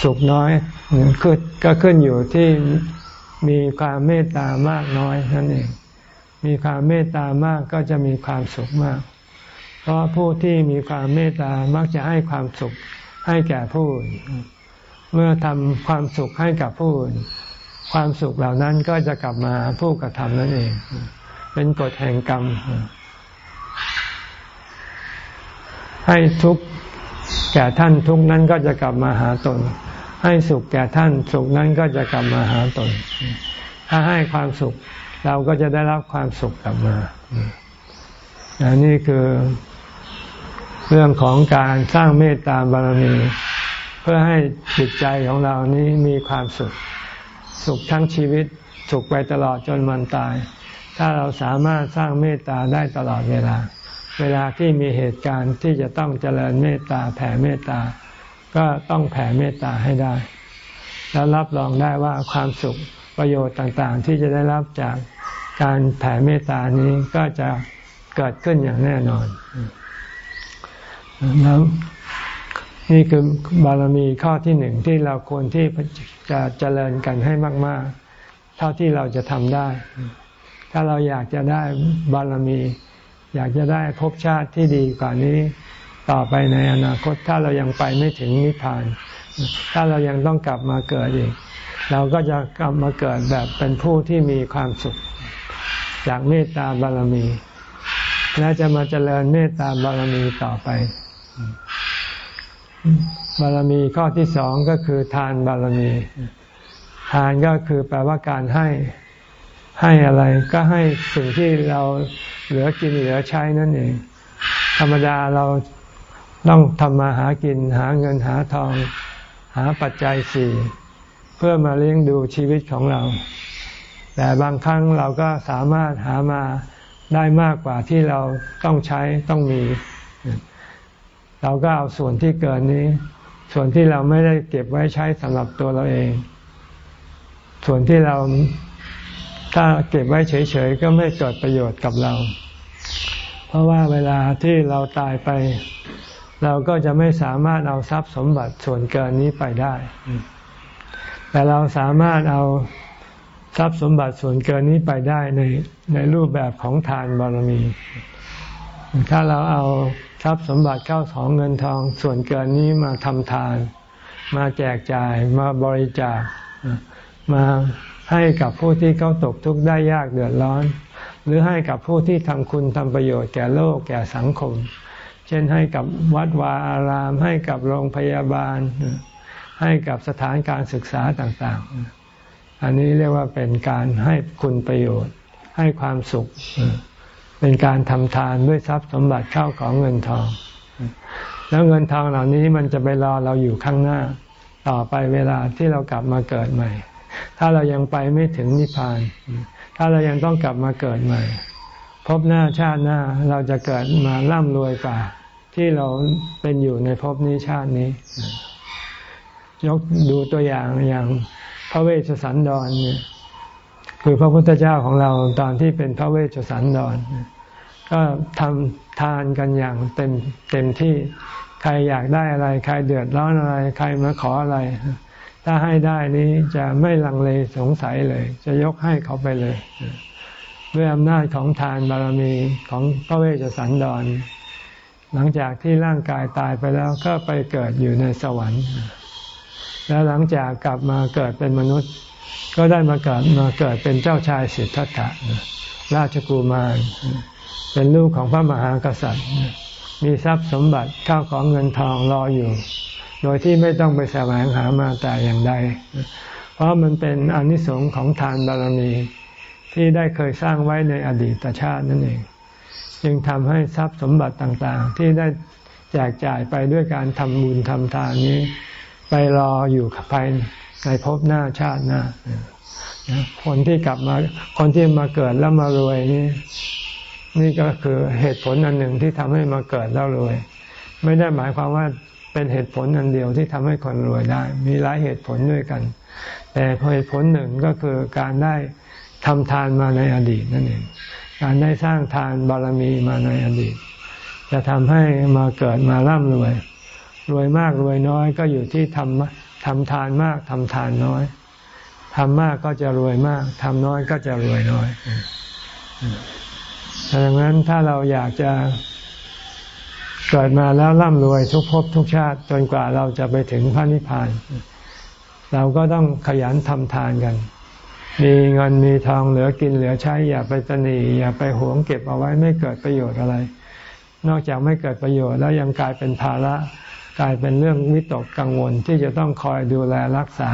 สุขน้อยขึ้นก็ขึ้นอยู่ที่มีความเมตตามากน้อยนั่นเอง มีความเมตตามากก็จะมีความสุขมาก เพราะผู้ที่มีความเมตตามักจะให้ความสุขให้แก่ผู้อื่น เมื่อทำความสุขให้กับผู้อื่น ความสุขเหล่านั้นก็จะกลับมาผู้กระทำนั่นเอง เป็นกฎแห่งกรรม ให้ทุกแก่ท่านทุกนั้นก็จะกลับมาหาตน ให้สุขแก่ท่านสุขนั้นก็จะกลับมาหาตน ถ้าให้ความสุข เราก็จะได้รับความสุขกลับมาอันนี้คือเรื่องของการสร้างเมตตาบารมี เพื่อให้จิตใจของเรานี้มีความสุข สุขทั้งชีวิต สุขไปตลอดจนมันตาย ถ้าเราสามารถสร้างเมตตาได้ตลอดเวลา เวลาที่มีเหตุการณ์ที่จะต้องเจริญเมตตาแผ่เมตตา ก็ต้องแผ่เมตตาให้ได้ แล้วรับรองได้ว่าความสุขประโยชน์ต่างๆ ที่จะได้รับจากการแผ่เมตตานี้ก็จะเกิดขึ้นอย่างแน่นอนแล้วนี่คือบารมีข้อที่หนึ่งที่เราควรที่จะเจริญกันให้มาก ๆ เท่าที่เราจะทำได้ ถ้าเราอยากจะได้บารมี อยากจะได้ภพชาติที่ดีกว่านี้ ต่อไปในอนาคตถ้าเรายังไปไม่ถึงนิพพาน ถ้าเรายังต้องกลับมาเกิดอีก เราก็จะกลับมาเกิดแบบเป็นผู้ที่มีความสุข จากเมตตาบารมี และจะมาเจริญเมตตาบารมีต่อไป บารมีข้อที่สองก็คือทานบารมี ทานก็คือแปลว่าการให้ให้อะไรก็ให้สิ่งที่เราเหลือกินเหลือใช้นั่นเอง ธรรมดาเรา ต้องทำมาหากินหาเงินหาทอง หาปัจจัยสี่เพื่อมาเลี้ยงดูชีวิตของเรา แต่บางครั้งเราก็สามารถหามาได้มากกว่าที่เราต้องใช้ต้องมี เราก็เอาส่วนที่เกินนี้ ส่วนที่เราไม่ได้เก็บไว้ใช้สำหรับตัวเราเอง ส่วนที่เราถ้าเก็บไว้เฉยๆก็ไม่เกิดประโยชน์กับเรา เพราะว่าเวลาที่เราตายไป เราก็จะไม่สามารถเอาทรัพย์สมบัติส่วนเกินนี้ไปได้ แต่เราสามารถเอาทรัพย์สมบัติส่วนเกินนี้ไปได้ในในรูปแบบของทานบารมี ถ้าเราเอาทรัพย์สมบัติเข้าของเงินทองส่วนเกินนี้มาทำทาน มาแจกจ่ายมาบริจาค มาให้กับผู้ที่เขาตกทุกข์ได้ยากเดือดร้อน หรือให้กับผู้ที่ทำคุณทำประโยชน์แก่โลกแก่สังคม เช่นให้กับวัดวาอาราม ให้กับโรงพยาบาล ให้กับสถานการศึกษาต่างๆ อันนี้เรียกว่าเป็นการให้คุณประโยชน์ ให้ความสุข เป็นการทำทานด้วยทรัพย์สมบัติเข้าของเงินทอง แล้วเงินทองเหล่านี้มันจะไปรอเราอยู่ข้างหน้า ต่อไปเวลาที่เรากลับมาเกิดใหม่ ถ้าเรายังไปไม่ถึงนิพพาน ถ้าเรายังต้องกลับมาเกิดใหม่พบหน้าชาติหน้าเราจะเกิดมาร่ำรวยกว่า ที่เราเป็นอยู่ในภพนี้ชาตินี้ ยกดูตัวอย่างอย่างพระเวชสันดรเนี่ยคือพระพุทธเจ้าของเราตอนที่เป็นพระเวชสันดร ก็ทำทานกันอย่างเต็มเต็มที่ใครอยากได้อะไร ใครเดือดร้อนอะไร ใครมาขออะไร ถ้าให้ได้นี้จะไม่ลังเลสงสัยเลย จะยกให้เขาไปเลย ด้วยอำนาจของทานบารมีของพระเวชสันดร หลังจากที่ร่างกายตายไปแล้วก็ไปเกิดอยู่ในสวรรค์ แล้วหลังจากกลับมาเกิดเป็นมนุษย์ ก็ได้มาเกิดมาเกิดเป็นเจ้าชายสิทธัตถะราชกุมารเป็นลูกของพระมหากษัตริย์ มีทรัพย์สมบัติข้าวของเงินทองรออยู่ โดยที่ไม่ต้องไปแสวงหามาแต่อย่างใด เพราะมันเป็นอนิสงส์ของทานบารมีที่ได้เคยสร้างไว้ในอดีตชาตินั่นเอง จึงทำให้ทรัพย์สมบัติต่างๆ ที่ได้แจกจ่ายไปด้วยการทำบุญทำทานนี้ ไปรออยู่ภายในภพหน้าชาติหน้าคนที่กลับมาคนที่มาเกิดแล้วมารวยนี่นี่ก็คือเหตุผลอันหนึ่งที่ทำให้มาเกิดแล้วรวย ไม่ได้หมายความว่าเป็นเหตุผลอันเดียวที่ทำให้คนรวยได้ มีหลายเหตุผลด้วยกัน แต่เหตุผลหนึ่งก็คือการได้ทำทานมาในอดีตนั่นเอง การได้สร้างทานบารมีมาในอดีต จะทำให้มาเกิดมาร่ำรวย รวยมากรวยน้อยก็อยู่ที่ทำทำทานมากทำทานน้อยทำมากก็จะรวยมากทำน้อยก็จะรวยน้อยดังนั้นถ้าเราอยากจะเกิดมาแล้วร่ำรวยทุกภพทุกชาติจนกว่าเราจะไปถึงพระนิพพาน เราก็ต้องขยันทำทานกัน มีเงินมีทองเหลือกินเหลือใช้ อย่าไปตนีอย่าไปหวงเก็บเอาไว้ไม่เกิดประโยชน์อะไร นอกจากไม่เกิดประโยชน์แล้วยังกลายเป็นภาระกลายเป็นเรื่องวิตกกังวลที่จะต้องคอยดูแลรักษา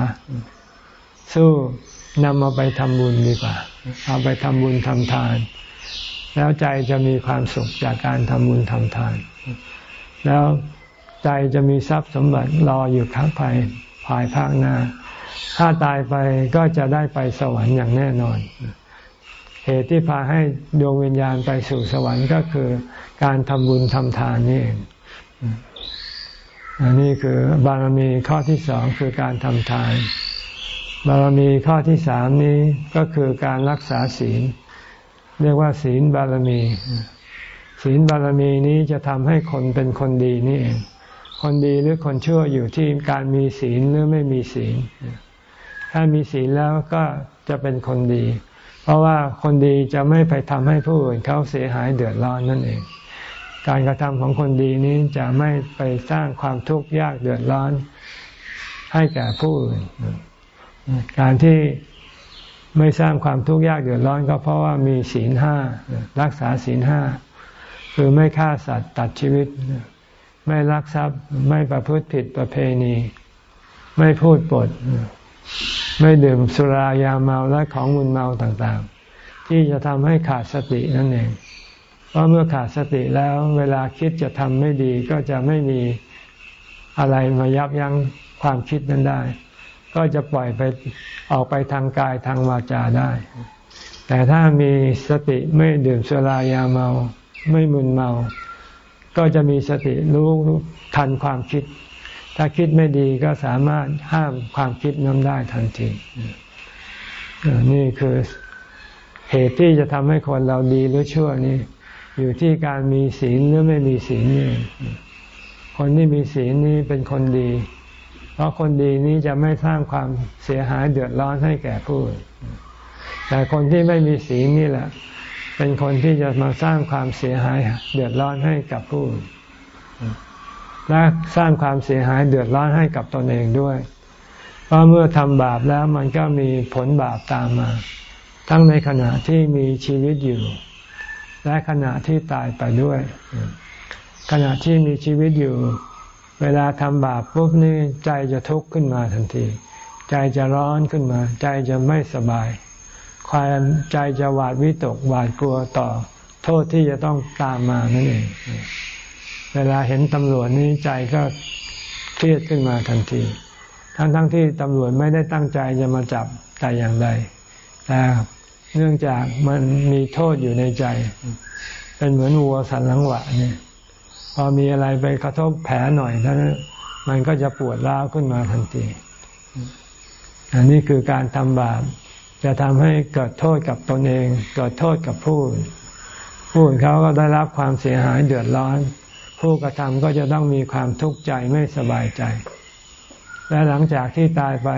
สู้นำมาไปทำบุญดีกว่า เอาไปทำบุญทำทาน แล้วใจจะมีความสุขจากการทำบุญทำทาน แล้วใจจะมีทรัพย์สมบัติรออยู่ข้างภายภายภาคหน้า ถ้าตายไปก็จะได้ไปสวรรค์อย่างแน่นอน เหตุที่พาให้ดวงวิญญาณไปสู่สวรรค์ก็คือการทำบุญทำทานนี่เองอันนี้คือบารมีข้อที่สองคือการทำทาน บารมีข้อที่สามนี้ก็คือการรักษาศีล เรียกว่า ศีลบารมี ศีลบารมีนี้จะทำให้คนเป็นคนดีนี่เองคนดีหรือคนชั่วอยู่ที่การมีศีลหรือไม่มีศีล ถ้ามีศีลแล้วก็จะเป็นคนดี เพราะว่าคนดีจะไม่ไปทำให้ผู้อื่นเขาเสียหายเดือดร้อนนั่นเอง การกระทำของคนดีนี้จะไม่ไปสร้างความทุกข์ยากเดือดร้อนให้แก่ผู้อื่น การที่ไม่สร้างความทุกข์ยากเดือดร้อนก็เพราะว่ามีศีลห้ารักษาศีลห้าคือไม่ฆ่าสัตว์ตัดชีวิต ไม่ลักทรัพย์ไม่ประพฤติผิดประเพณี ไม่พูดปด ไม่ดื่มสุรายาเมาและของมุนเมาต่างๆ ที่จะทำให้ขาดสตินั่นเอง เพราะเมื่อขาดสติแล้วเวลาคิดจะทำไม่ดีก็จะไม่มีอะไรมายับยั้งความคิดนั้นได้ ก็จะปล่อยไปออกไปทางกายทางวาจาได้ แต่ถ้ามีสติไม่ดื่มสุรายาเมา ไม่มึนเมา ก็จะมีสติรู้ทันความคิด ถ้าคิดไม่ดีก็สามารถห้ามความคิดนั้นได้ทันทีนี่คือเหตุที่จะทำให้คนเราดีหรือชั่วนี่อยู่ที่การมีศีลหรือไม่มีศีลนี่คนที่มีศีลนี่เป็นคนดี เพราะคนดีนี้จะไม่สร้างความเสียหายเดือดร้อนให้แก่ผู้อื่นแต่คนที่ไม่มีศีลนี่แหละ เป็นคนที่จะมาสร้างความเสียหายเดือดร้อนให้กับผู้ และสร้างความเสียหายเดือดร้อนให้กับตนเองด้วย เพราะเมื่อทำบาปแล้วมันก็มีผลบาปตามมา ทั้งในขณะที่มีชีวิตอยู่ และขณะที่ตายไปด้วย ขณะที่มีชีวิตอยู่ เวลาทำบาปปุ๊บนี่ใจจะทุกข์ขึ้นมาทันที ใจจะร้อนขึ้นมา ใจจะไม่สบาย ความใจจะหวาดวิตกหวาดกลัวต่อ โทษที่จะต้องตามมานั่นเอง เวลาเห็นตำรวจนี้ใจก็เครียดขึ้นมาทันที ทั้งทั้งที่ตำรวจไม่ได้ตั้งใจจะมาจับแต่อย่างใดแต่เนื่องจากมันมีโทษอยู่ในใจ เป็นเหมือนวัวสันหลังหวะเนี่ยพอมีอะไรไปกระทบแผลหน่อยท่านั้นมันก็จะปวดร้าวขึ้นมาทันที อันนี้คือการทำบาปจะทำให้เกิดโทษกับตนเอง เกิดโทษกับผู้อื่นผู้อื่นเขาก็ได้รับความเสียหายเดือดร้อน ผู้กระทำก็จะต้องมีความทุกข์ใจไม่สบายใจ และหลังจากที่ตายไป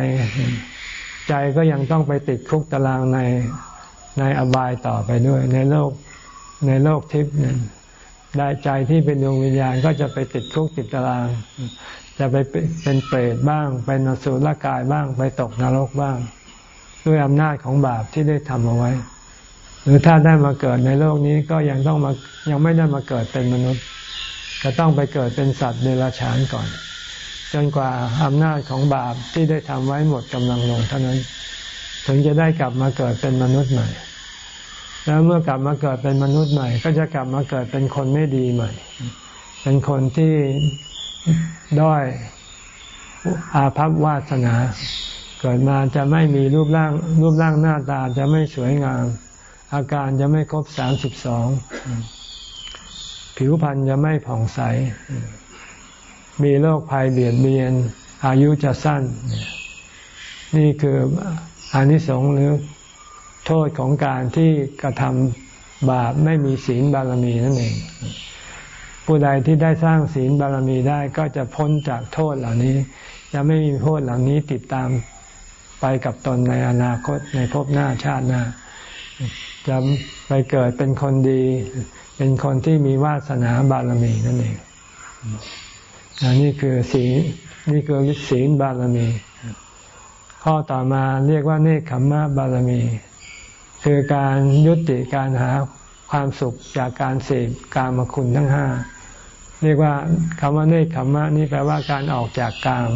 ใจก็ยังต้องไปติดคุกตารางในในอบายต่อไปด้วย ในโลกในโลกทิพย์นั่นได้ใจที่เป็นดวงวิญญาณก็จะไปติดคุกติดตาราง จะไปเป็นเปรตบ้างไปนสุรกายบ้าง ไปตกนรกบ้าง ด้วยอำนาจของบาปที่ได้ทำเอาไว้ หรือถ้าได้มาเกิดในโลกนี้ก็ยังต้องมายังไม่ได้มาเกิดเป็นมนุษย์ ก็ต้องไปเกิดเป็นสัตว์เดรัจฉานก่อน จนกว่าอำนาจของบาปที่ได้ทำไว้หมดกำลังลงเท่านั้น ถึงจะได้กลับมาเกิดเป็นมนุษย์ใหม่ แล้วเมื่อกลับมาเกิดเป็นมนุษย์ใหม่ ก็จะกลับมาเกิดเป็นคนไม่ดีใหม่ เป็นคนที่ด้อยอาภัพวาสนาเกิดมาจะไม่มีรูปร่าง รูปร่างหน้าตาจะไม่สวยงาม อาการจะไม่ครบสามสิบสอง ผิวพรรณจะไม่ผ่องใส มีโรคภัยเบียดเบียน อายุจะสั้น นี่คืออานิสงส์หรือโทษของการที่กระทำบาปไม่มีศีลบารมีนั่นเอง ผู้ใดที่ได้สร้างศีลบารมีได้ก็จะพ้นจากโทษเหล่านี้ จะไม่มีโทษเหล่านี้ติดตามไปกับตนในอนาคตในภพหน้าชาติหน้าจะไปเกิดเป็นคนดี เป็นคนที่มีวาสนาบารมีนั่นเองอันนี้คือศีลนี่คือศีลบารมี ข้อต่อมาเรียกว่าเนคขมมะบารมี คือการยุติการหาความสุขจากการเสพกามคุณทั้งห้าเรียกว่าคำว่าเนคขมมะนี่แปลว่าการออกจากกาม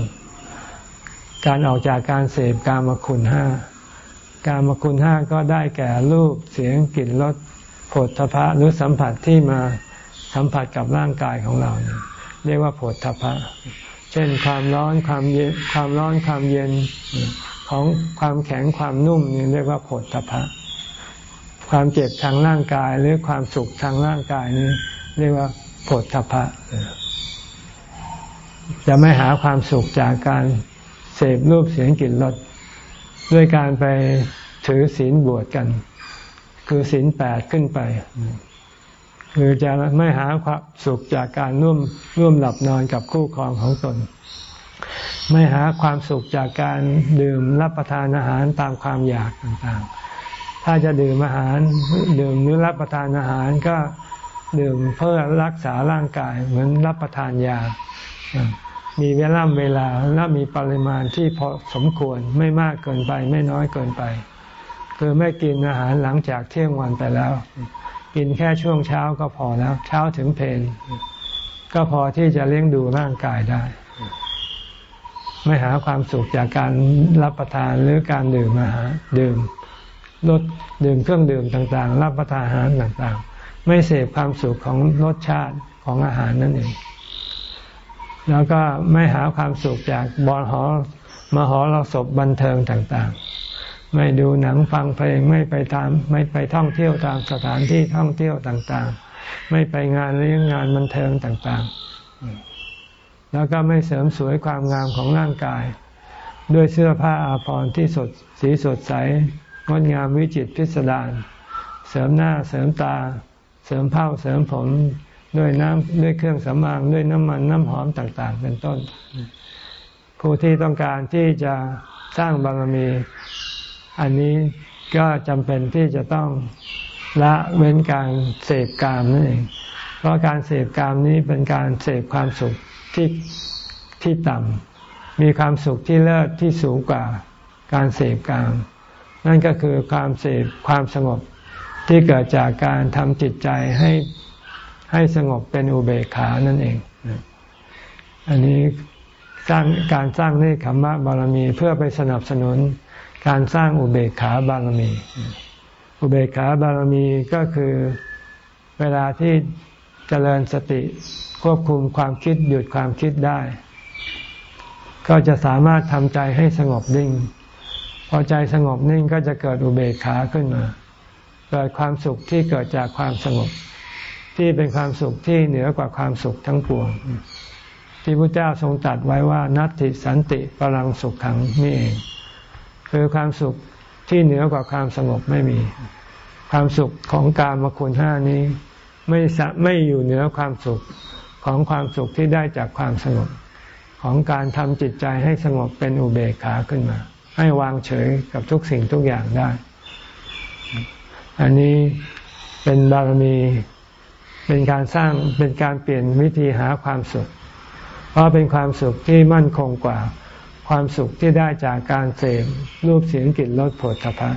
การออกจากการเสพกามคุณห้า กามคุณห้าก็ได้แก่รูปเสียงกลิ่นรส ผลทพะหรือสัมผัสที่มาสัมผัสกับร่างกายของเราเนี่ยเรียกว่าโผฏฐพะ เช่นความร้อนความเย็นความร้อนความเย็นของความแข็งความนุ่มนี่เรียกว่าโผฏฐพะ ความเจ็บทางร่างกายหรือความสุขทางร่างกายนี้เรียกว่าโผฏฐพะ จะไม่หาความสุขจากการเสพรูปเสียงกลิ่นรสด้วยการไปถือศีลบวชกัน คือศีลแปดขึ้นไป คือจะไม่หาความสุขจากการร่วมร่วมหลับนอนกับคู่ครองของตน ไม่หาความสุขจากการดื่มรับประทานอาหารตามความอยากต่างๆ ถ้าจะดื่มอาหารดื่มหรือรับประทานอาหารก็ดื่มเพื่อรักษาร่างกายเหมือนรับประทานยา มีเวลาเวลาและมีปริมาณที่พอสมควรไม่มากเกินไปไม่น้อยเกินไป คือไม่กินอาหารหลังจากเที่ยงวันไปแล้ว กินแค่ช่วงเช้าก็พอแล้ว เช้าถึงเพลนก็พอที่จะเลี้ยงดูร่างกายได้ ไม่หาความสุขจากการรับประทานหรือการดื่มอาหารดื่มรสดื่มเครื่องดื่มต่างๆ รับประทานอาหารต่างๆ ไม่เสพความสุขของรสชาติของอาหารนั่นเอง แล้วก็ไม่หาความสุขจากบอลหอมหอรสพบันเทิงต่างๆ ไม่ดูหนังฟังเพลงไม่ไปตามไม่ไปท่องเที่ยวตามสถานที่ท่องเที่ยวต่างๆ ไม่ไปงานเลี้ยงงานบันเทิงต่างๆ แล้วก็ไม่เสริมสวยความงามของร่างกาย ด้วยเสื้อผ้าอาภรณ์ที่สดสีสดใสงดงามวิจิตรพิสดารเสริมหน้าเสริมตา เสริมเผ้าเสริมผมด้วยน้ำด้วยเครื่องสำอางด้วยน้ำมันน้ำหอมต่าง ๆ เป็นต้น ผู้ที่ต้องการที่จะสร้างบารมี อันนี้ก็จำเป็นที่จะต้องละเว้นการเสพกามนั่นเอง เพราะการเสพกามนี้เป็นการเสพความสุขที่ที่ต่ำมีความสุขที่เลิศที่สูงกว่าการเสพกาม นั่นก็คือความเสพความสงบที่เกิดจากการทำจิตใจให้ให้สงบเป็นอุเบกขานั่นเอง อันนี้สร้างการสร้างเนคขมมะบารมีเพื่อไปสนับสนุน การสร้างอุเบกขาบารมี อุเบกขาบารมีก็คือเวลาที่เจริญสติควบคุมความคิดหยุดความคิดได้ ก็จะสามารถทำใจให้สงบนิ่ง พอใจสงบนิ่งก็จะเกิดอุเบกขาขึ้นมา เกิดความสุขที่เกิดจากความสงบ ที่เป็นความสุขที่เหนือกว่าความสุขทั้งปวงที่พระเจ้าทรงตรัสไว้ว่านัตติสันติปรังสุขขังนี่เอง คือความสุขที่เหนือกว่าความสงบไม่มี ความสุขของการมคุณห้านี้ ไม่ไม่อยู่เหนือความสุขของความสุขที่ได้จากความสงบ ของการทำจิตใจให้สงบเป็นอุเบกขาขึ้นมา ให้วางเฉยกับทุกสิ่งทุกอย่างได้ อันนี้เป็นบารมีเป็นการสร้างเป็นการเปลี่ยนวิธีหาความสุข เพราะเป็นความสุขที่มั่นคงกว่า ความสุขที่ได้จากการเสพรูปเสียงกลิ่นรสผลทพะ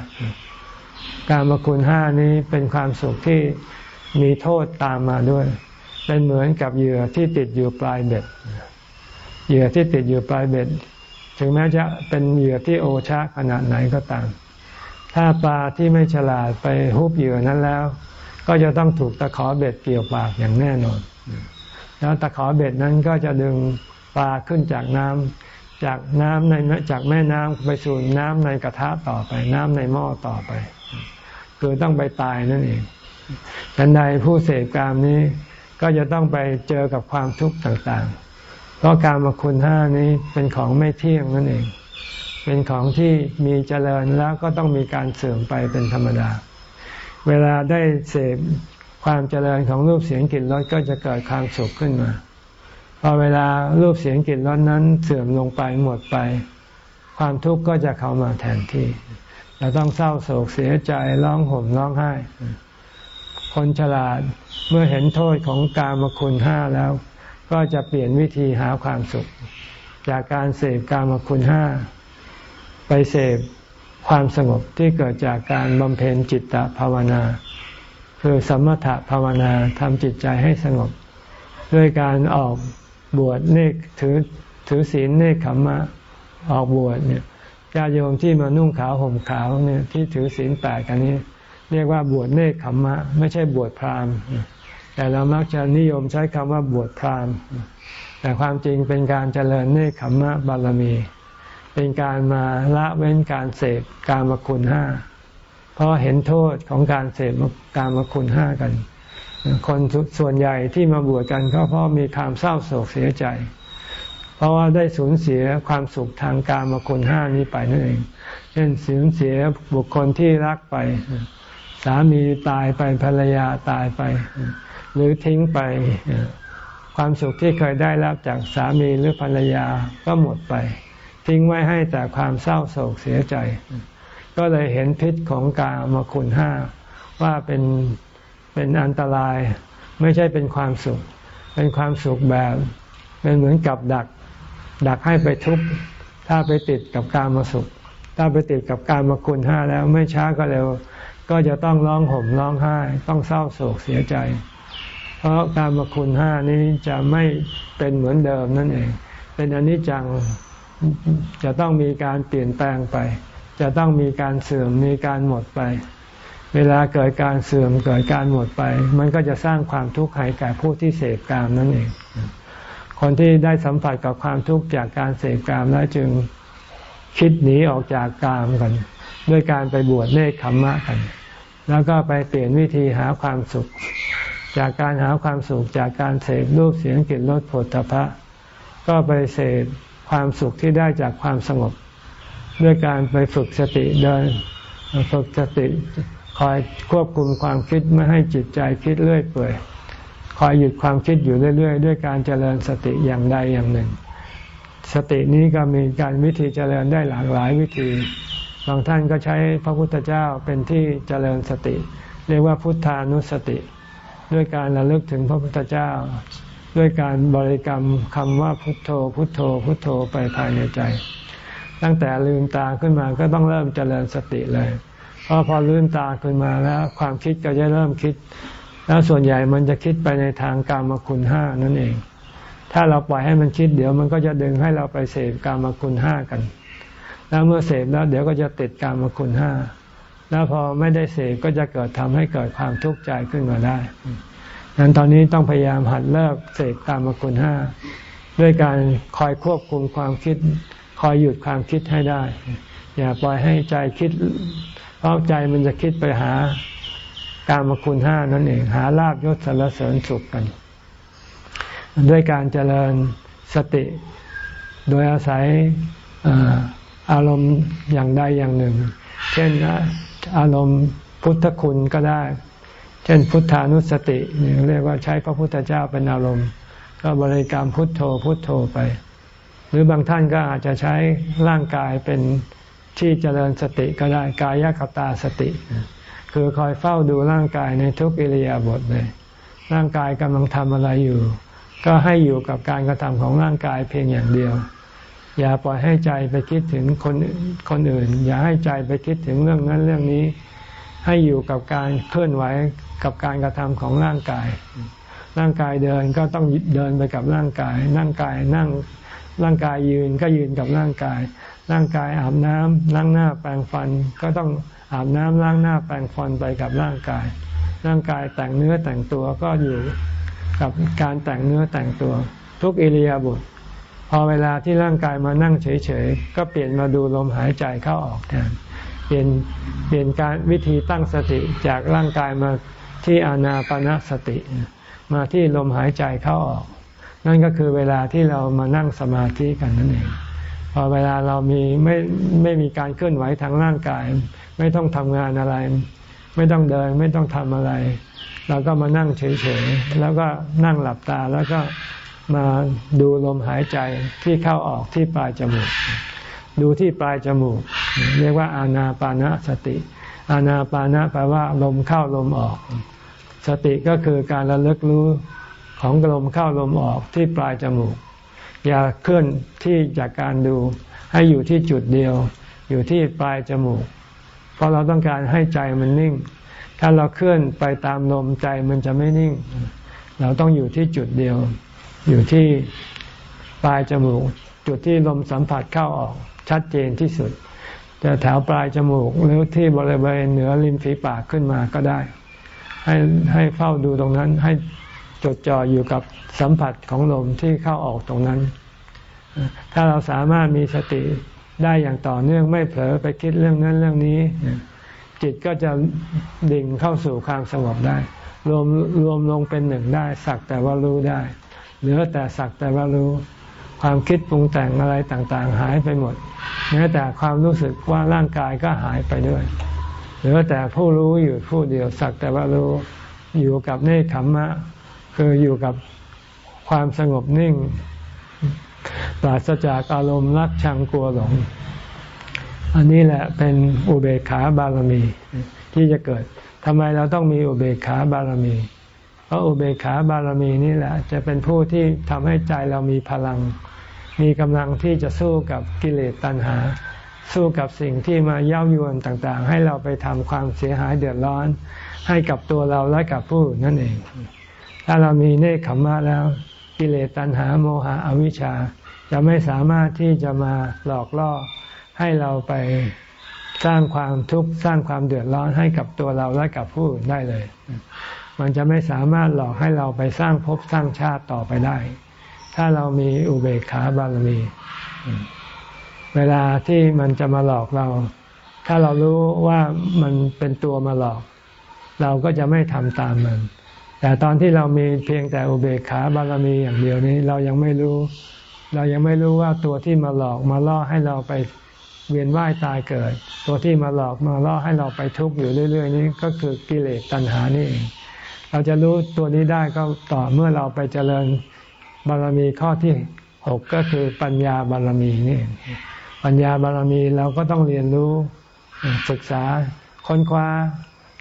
การมคุณห้านี้เป็นความสุขที่มีโทษตามมาด้วย เป็นเหมือนกับเหยื่อที่ติดอยู่ปลายเบ็ด เหยื่อที่ติดอยู่ปลายเบ็ด ถึงแม้จะเป็นเหยื่อที่โอชะขนาดไหนก็ตาม ถ้าปลาที่ไม่ฉลาดไปฮุบเหยื่อนั้นแล้ว ก็จะต้องถูกตะขอเบ็ดเกี่ยวปากอย่างแน่นอน แล้วตะขอเบ็ดนั้นก็จะดึงปลาขึ้นจากน้ำ จากน้ำในจากแม่น้ำไปสู่น้ำในกระทะต่อไป น้ำในหม้อต่อไป คือต้องไปตายนั่นเองฉันใดผู้เสพกามนี้ก็จะต้องไปเจอกับความทุกข์ต่างๆ เพราะการมาคุณห้านี้เป็นของไม่เที่ยงนั่นเอง เป็นของที่มีเจริญแล้วก็ต้องมีการเสื่อมไปเป็นธรรมดา เวลาได้เสพความเจริญของรูปเสียงกลิ่นรสก็จะเกิดความสุขขึ้นมา อเวลารูปเสียงกลิ่นรสนั้นเสื่อมลงไปหมดไป ความทุกข์ก็จะเข้ามาแทนที่เราต้องเศร้าโศกเสียใจร้องห่มร้องไห้ คนฉลาดเมื่อเห็นโทษของกามคุณห้าแล้ว ก็จะเปลี่ยนวิธีหาความสุข จากการเสพกามคุณห้าไปเสพความสงบที่เกิดจากการบำเพ็ญจิตตภาวนา คือสมถภาวนาทำจิตใจให้สงบ ด้วยการออก บวชเนกถือถือศีลเนคขมมะออกบวชเนี่ยญาติโยมที่มานุ่งขาวห่มขาวเนี่ยที่ถือศีลแปดกันนี้ เรียกว่าบวชเนคขมมะ ไม่ใช่บวชพราหมณ์แต่เรามักจะนิยมใช้คำว่าบวชพราหมณ์แต่ความจริงเป็นการเจริญเนคขมมะบารมี เป็นการมาละเว้นการเสพการมคุณห้าเพราะเห็นโทษของการเสพการมคุณห้ากัน คนส่วนใหญ่ที่มาบวชกันก็เพราะมีความเศร้าโศกเสียใจ เพราะว่าได้สูญเสียความสุขทางการมคุณห้านี้ไปนั่นเอง เช่นสูญเสียบุคคลที่รักไป สามีตายไปภรรยาตายไป หรือทิ้งไป ความสุขที่เคยได้รับจากสามีหรือภรรยาก็หมดไป ทิ้งไว้ให้แต่ความเศร้าโศกเสียใจ ก็เลยเห็นพิษของกามคุณห้าว่าเป็น เป็นอันตรายไม่ใช่เป็นความสุข เป็นความสุขแบบ เป็นเหมือนกับดัก ดักให้ไปทุบถ้าไปติดกับการมาสุข ถ้าไปติดกับการมาคุณห้าแล้วไม่ช้าก็เร็ว ก็จะต้องร้องห่มร้องไห้ ต้องเศร้าโศกเสียใจ เพราะการมาคุณห้านี้จะไม่เป็นเหมือนเดิมนั่นเอง เป็นอนิจจังจะต้องมีการเปลี่ยนแปลงไป จะต้องมีการเสื่อมมีการหมดไป เวลาเกิดการเสื่อมเกิดการหมดไป มันก็จะสร้างความทุกข์ให้แก่ผู้ที่เสพกามนั่นเอง คนที่ได้สัมผัสกับความทุกข์จากการเสพกามแล้วจึงคิดหนีออกจากกามกัน ด้วยการไปบวชเนคขมมะกัน แล้วก็ไปเปลี่ยนวิธีหาความสุข จากการหาความสุขจากการเสพรูปเสียงกลิ่นรสผลตภะก็ไปเสพความสุขที่ได้จากความสงบ ด้วยการไปฝึกสติเดินฝึกสติ คอยควบคุมความคิดไม่ให้จิตใจคิดเรื่อยเปื่อยคอยหยุดความคิดอยู่เรื่อย ๆ ด้วยการเจริญสติอย่างใดอย่างหนึ่ง สตินี้ก็มีการวิธีเจริญได้หลากหลายวิธี บางท่านก็ใช้พระพุทธเจ้าเป็นที่เจริญสติ เรียกว่าพุทธานุสติ ด้วยการระลึกถึงพระพุทธเจ้า ด้วยการบริกรรมคำว่าพุทโธ พุทโธ พุทโธไปภายในใจ ตั้งแต่ลืมตาขึ้นมาก็ต้องเริ่มเจริญสติเลย เพราะพอลืมตาขึ้นมาแล้ว ความคิดก็จะเริ่มคิด แล้วส่วนใหญ่มันจะคิดไปในทางกามคุณห้านั่นเอง ถ้าเราปล่อยให้มันคิดเดี๋ยวมันก็จะดึงให้เราไปเสพกามคุณห้ากัน แล้วเมื่อเสพแล้วเดี๋ยวก็จะติดกามคุณห้าแล้วพอไม่ได้เสพก็จะเกิดทำให้เกิดความทุกข์ใจขึ้นมาได้นั้นตอนนี้ต้องพยายามหัดเลิกเสพกามคุณห้าด้วยการคอยควบคุมความคิด คอยหยุดความคิดให้ได้ อย่าปล่อยให้ใจคิด ราะใจมันจะคิดไปหาการมคุณห้านั่นเอง หาลาบยศสารเสริญสุขกัน ด้วยการเจริญสติ โดยอาศัยอารมณ์อย่างใดอย่างหนึ่ง เช่นอารมณ์พุทธคุณก็ได้ เช่นพุทธานุสติเรียกว่าใช้พระพุทธเจ้าเป็นอารมณ์ ก็บริกรรมพุทโธพุทโธไป หรือบางท่านก็อาจจะใช้ร่างกายเป็น ที่เจริญสติก็ได้กายคตาสติ คือคอยเฝ้าดูร่างกายในทุกอิริยาบถเลย ร่างกายกำลังทำอะไรอยู่ ก็ให้อยู่กับการกระทำของร่างกายเพียงอย่างเดียว อย่าปล่อยให้ใจไปคิดถึงคนคนอื่น อย่าให้ใจไปคิดถึงเรื่องนั้นเรื่องนี้ ให้อยู่กับการเคลื่อนไหวกับการกระทำของร่างกาย ร่างกายเดินก็ต้องเดินไปกับร่างกาย ร่างกายนั่งร่างกายยืนก็ยืนกับร่างกาย ร่างกายอาบน้ำล้างหน้าแปรงฟัน ก็ต้องอาบน้ำล้างหน้าแปรงฟันไปกับร่างกาย ร่างกายแต่งเนื้อแต่งตัวก็อยู่กับการแต่งเนื้อแต่งตัว ทุกอิริยาบถพอเวลาที่ร่างกายมานั่งเฉยๆ ก็เปลี่ยนมาดูลมหายใจเข้าออกแทน เปลี่ยนเปลี่ยนการวิธีตั้งสติจากร่างกายมาที่อานาปนาสติ มาที่ลมหายใจเข้าออก นั่นก็คือเวลาที่เรามานั่งสมาธิกันนั่นเอง พอเวลาเรามีไม่ไม่มีการเคลื่อนไหวทางร่างกาย ไม่ต้องทำงานอะไร ไม่ต้องเดินไม่ต้องทำอะไร เราก็มานั่งเฉยๆแล้วก็นั่งหลับตาแล้วก็มาดูลมหายใจที่เข้าออกที่ปลายจมูก ดูที่ปลายจมูก เรียกว่าอานาปานะสติ อานาปานะแปลว่าลมเข้าลมออก สติก็คือการระลึกรู้ของลมเข้าลมออกที่ปลายจมูก อย่าเคลื่อนที่จากการดู ให้อยู่ที่จุดเดียว อยู่ที่ปลายจมูก เพราะเราต้องการให้ใจมันนิ่ง ถ้าเราเคลื่อนไปตามลมใจมันจะไม่นิ่ง เราต้องอยู่ที่จุดเดียว อยู่ที่ปลายจมูก จุดที่ลมสัมผัสเข้าออก ชัดเจนที่สุด จะแถวปลายจมูกหรือที่บริเวณเหนือริมฝีปากขึ้นมาก็ได้ ให้ให้เฝ้าดูตรงนั้นให้ จดจ่ออยู่กับสัมผัสของลมที่เข้าออกตรงนั้น ถ้าเราสามารถมีสติได้อย่างต่อเนื่องไม่เผลอไปคิดเรื่องนั้นเรื่องนี้ จิตก็จะดิ่งเข้าสู่ความสงบได้ รวมรวมลงเป็นหนึ่งได้ สักแต่ว่ารู้ได้ เหลือแต่สักแต่ว่ารู้ ความคิดปรุงแต่งอะไรต่างๆ หายไปหมดแม้แต่ความรู้สึกว่าร่างกายก็หายไปด้วย เหลือแต่ผู้รู้อยู่ผู้เดียวสักแต่ว่ารู้อยู่กับเนคขมมะ คืออยู่กับความสงบนิ่ง ปราศจากอารมณ์รักชังกลัวหลง อันนี้แหละเป็นอุเบกขาบารมี ที่จะเกิดทำไมเราต้องมีอุเบกขาบารมี เพราะอุเบกขาบารมีนี่แหละ จะเป็นผู้ที่ทำให้ใจเรามีพลัง มีกำลังที่จะสู้กับกิเลสตัณหา สู้กับสิ่งที่มาเย้ายวนต่างๆ ให้เราไปทำความเสียหายเดือดร้อน ให้กับตัวเราและกับผู้นั่นเอง ถ้าเรามีเนคขมมะแล้ว กิเลสตัณหาโมหะอวิชชา จะไม่สามารถที่จะมาหลอกล่อให้เราไปสร้างความทุกข์สร้างความเดือดร้อนให้กับตัวเราและกับผู้ได้เลย มันจะไม่สามารถหลอกให้เราไปสร้างภพสร้างชาติต่อไปได้ ถ้าเรามีอุเบกขาบารมี เวลาที่มันจะมาหลอกเรา ถ้าเรารู้ว่ามันเป็นตัวมาหลอก เราก็จะไม่ทำตามมัน แต่ตอนที่เรามีเพียงแต่อุเบกขาบารมีอย่างเดียวนี้เรายังไม่รู้ เรายังไม่รู้ว่าตัวที่มาหลอกมาล่อให้เราไปเวียนว่ายตายเกิด ตัวที่มาหลอกมาล่อให้เราไปทุกข์อยู่เรื่อย ๆ นี้ก็คือกิเลสตัณหานี่เองเราจะรู้ตัวนี้ได้ก็ต่อเมื่อเราไปเจริญบารมีข้อที่หกก็คือปัญญาบารมีนี่ปัญญาบารมีเราก็ต้องเรียนรู้ศึกษาค้นคว้า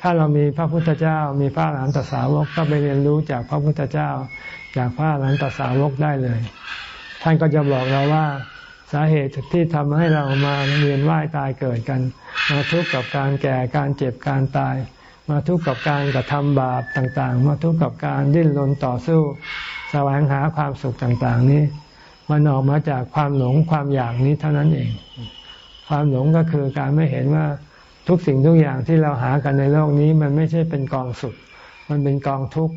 ถ้าเรามีพระพุทธเจ้า มีพระหลานตสาวกก็ไปเรียนรู้จากพระพุทธเจ้า จากพระหลานตสาวกได้เลย ท่านก็จะบอกเราว่าสาเหตุที่ทำให้เรามาเรียนว่ายตายเกิดกัน มาทุกข์กับการแก่การเจ็บการตาย มาทุกข์กับการกระทำบาปต่างๆ มาทุกข์กับการดิ้นรนต่อสู้แสวงหาความสุขต่างๆ นี้ มันออกมาจากความหลงความอยากนี้เท่านั้นเอง ความหลงก็คือการไม่เห็นว่า ทุกสิ่งทุกอย่างที่เราหากันในโลกนี้ มันไม่ใช่เป็นกองสุข มันเป็นกองทุกข์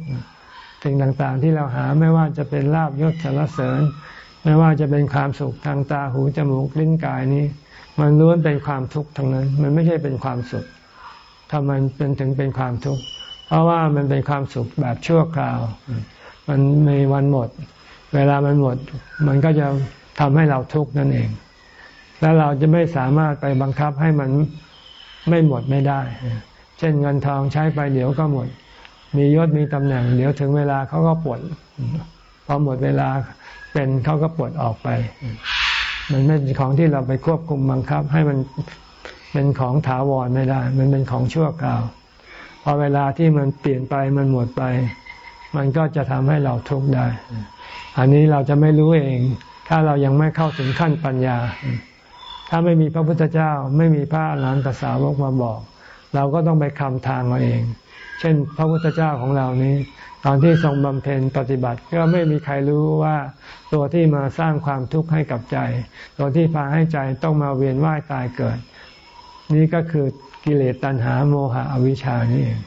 สิ่งต่างๆที่เราหาไม่ว่าจะเป็นลาบยศสารเสริญ ไม่ว่าจะเป็นความสุขทางตาหูจมูกลิ้นกายนี้ มันล้วนเป็นความทุกข์ทั้งนั้น มันไม่ใช่เป็นความสุขทำไมเป็นถึงเป็นความทุกข์เพราะว่ามันเป็นความสุขแบบชั่วคราว มันมีวันหมด เวลามันหมด มันก็จะทำให้เราทุกข์นั่นเอง แล้วเราจะไม่สามารถไปบังคับให้มัน ไม่หมดไม่ได้ เช่นเงินทองใช้ไปเดี๋ยวก็หมด มียศมีตำแหน่ง เดี๋ยวถึงเวลาเขาก็ปวดพอหมดเวลาเป็นเขาก็ปวดออกไป มันไม่เป็นของที่เราไปควบคุมบังคับ ให้มันเป็นของถาวรไม่ได้ มันเป็นของชั่วคราวพอเวลาที่มันเปลี่ยนไปมันหมดไป มันก็จะทำให้เราทุกข์ได้ อันนี้เราจะไม่รู้เอง ถ้าเรายังไม่เข้าถึงขั้นปัญญา ถ้าไม่มีพระพุทธเจ้าไม่มีพระอรหันตสาวกมาบอก เราก็ต้องไปคำทางเราเอง เช่น พระพุทธเจ้าของเรานี้ ตอนที่ทรงบำเพ็ญปฏิบัติก็ไม่มีใครรู้ว่าตัวที่มาสร้างความทุกข์ให้กับใจ ตัวที่พาให้ใจต้องมาเวียนว่ายตายเกิด นี่ก็คือกิเลสตัณหาโมหะอวิชชานี่เอง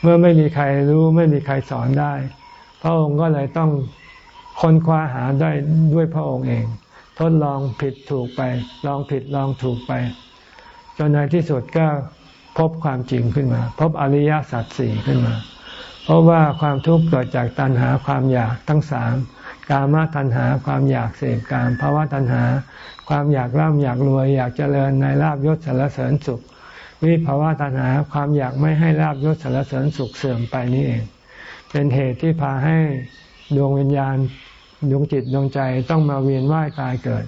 เมื่อไม่มีใครรู้ไม่มีใครสอนได้ พระองค์ก็เลยต้องค้นคว้าหาได้ด้วยพระองค์เอง ทดลองผิดถูกไป ลองผิดลองถูกไป จนในที่สุดก็พบความจริงขึ้นมา พบอริยสัจสี่ขึ้นมา เพราะว่าความทุกข์เกิดจากตัณหาความอยากทั้งสามกามตัณหาความอยากเสพกามภาวะตัณหา ความอยากร่ำอยากรวย อยากเจริญในลาบยศสารเสริญสุข วิภาวะตัณหาความอยากไม่ให้ลาบยศสารเสริญสุขเสื่อมไปนี่เอง เป็นเหตุที่พาให้ดวงวิญญาณ ดวงจิตดวงใจต้องมาเวียนว่ายตายเกิด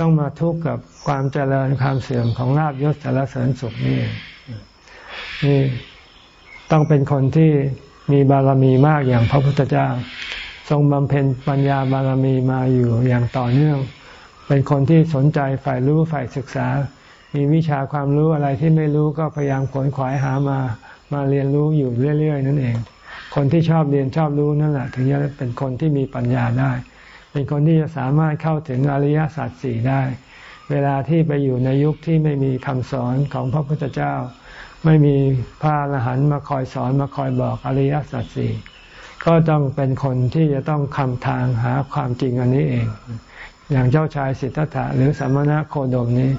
ต้องมาทุกข์กับความเจริญความเสื่อมของลาบยศสารเสริญสุขนี่นี่ต้องเป็นคนที่มีบารมีมากอย่างพระพุทธเจ้า ทรงบำเพ็ญปัญญาบารมีมาอยู่อย่างต่อเนื่อง เป็นคนที่สนใจฝ่ายรู้ฝ่ายศึกษา มีวิชาความรู้อะไรที่ไม่รู้ก็พยายามขนขวายหามามาเรียนรู้อยู่เรื่อย ๆ นั่นเอง คนที่ชอบเรียนชอบรู้นั่นแหละถึงจะเป็นคนที่มีปัญญาได้ เป็นคนที่จะสามารถเข้าถึงอริยสัจสี่ได้ เวลาที่ไปอยู่ในยุคที่ไม่มีคำสอนของพระพุทธเจ้า ไม่มีพระอรหันต์มาคอยสอนมาคอยบอกอริยสัจสี่ก็ต้องเป็นคนที่จะต้องคำทางหาความจริงอันนี้เอง อย่างเจ้าชายสิทธัตถะหรือสัมมณะโคดมนี้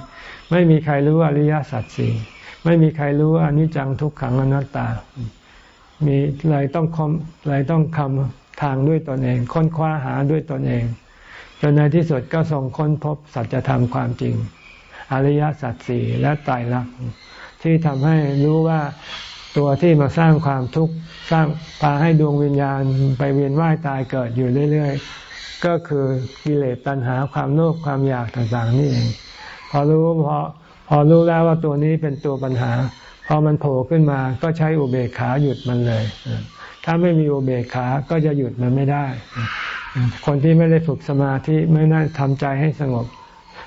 ไม่มีใครรู้อริยสัจสี่ไม่มีใครรู้อนิจจังทุกขังอนัตตา มีอะไรต้องคมอะไรต้องคำ ทางด้วยตนเอง ค้นคว้าหาด้วยตนเอง จนในที่สุดก็ทรงค้นพบสัจธรรมความจริง อริยสัจสี่และไตรลักษณ์ที่ทำให้รู้ว่าตัวที่มาสร้างความทุกข์สร้างพาให้ดวงวิญญาณไปเวียนว่ายตายเกิดอยู่เรื่อยๆ ก็คือกิเลสตัณหาความโลภความอยากต่างๆนี่เองพอรู้พอพอรู้แล้วว่าตัวนี้เป็นตัวปัญหา พอมันโผล่ขึ้นมาก็ใช้อุเบกขาหยุดมันเลย ถ้าไม่มีอุเบกขาก็จะหยุดมันไม่ได้ คนที่ไม่ได้ฝึกสมาธิไม่ได้ทำใจให้สงบ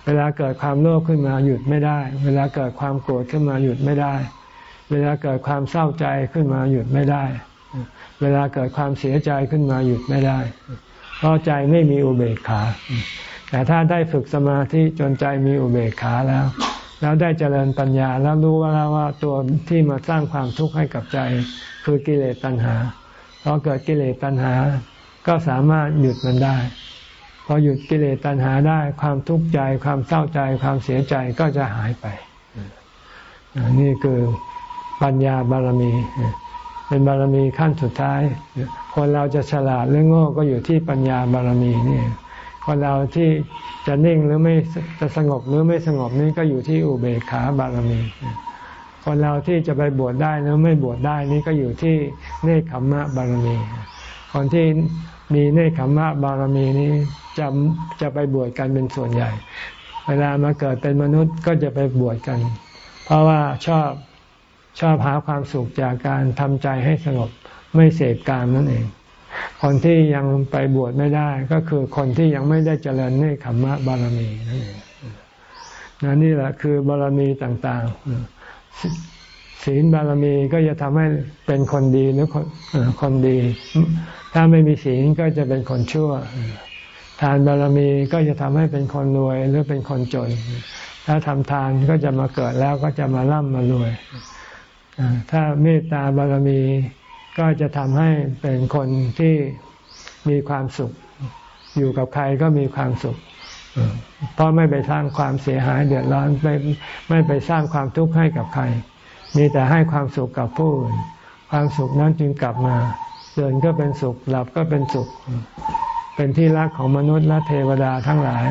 เวลาเกิดความโลภขึ้นมาหยุดไม่ได้ เวลาเกิดความโกรธขึ้นมาหยุดไม่ได้ เวลาเกิดความเศร้าใจขึ้นมาหยุดไม่ได้ เวลาเกิดความเสียใจขึ้นมาหยุดไม่ได้ เพราะใจไม่มีอุเบกขา แต่ถ้าได้ฝึกสมาธิจนใจมีอุเบกขาแล้วแล้วได้เจริญปัญญาแล้วรู้ว่าแล้วว่าตัวที่มาสร้างความทุกข์ให้กับใจ คือกิเลสตัณหา อเกิดกิเลสตัณหา ก็สามารถหยุดมันได้ พอหยุดกิเลสตัณหาได้ความทุกข์ใจ ความเศร้าใจ ความเสียใจก็จะหายไป นี่คือปัญญาบารมี เป็นบารมีขั้นสุดท้าย คนเราจะฉลาดหรือโง่ก็อยู่ที่ปัญญาบารมีนี่คนเราที่จะนิ่งหรือไม่จะสงบหรือไม่สงบนี่ก็อยู่ที่อุเบกขาบารมี คนเราที่จะไปบวชได้หรือไม่บวชได้นี่ก็อยู่ที่เนคขมมะบารมี คนที่มีเนคขมมะบารมีนี้จะจะไปบวชกันเป็นส่วนใหญ่ เวลามาเกิดเป็นมนุษย์ก็จะไปบวชกัน เพราะว่าชอบชอบหาความสุขจากการทำใจให้สงบไม่เสพกามนั่นเอง คนที่ยังไปบวชไม่ได้ก็คือคนที่ยังไม่ได้เจริญเนคขมมะบารมีนั่นเองนนี่แหละคือบารมีต่าง ๆ ศีลบารมีก็จะทำให้เป็นคนดีหรือคนคนดี ถ้าไม่มีศีลก็จะเป็นคนชั่ว ทานบารมีก็จะทำให้เป็นคนรวยหรือเป็นคนจน ถ้าทำทานก็จะมาเกิดแล้วก็จะมาร่ำมารวย ถ้าเมตตาบารมีก็จะทำให้เป็นคนที่มีความสุข อยู่กับใครก็มีความสุข เพราะไม่ไปสร้างความเสียหายเดือดร้อนไม่ไม่ไปสร้างความทุกข์ให้กับใคร มีแต่ให้ความสุขกับผู้อื่นความสุขนั้นจึงกลับมาเดินก็เป็นสุขหลับก็เป็นสุข เป็นที่รักของมนุษย์และเทวดาทั้งหลาย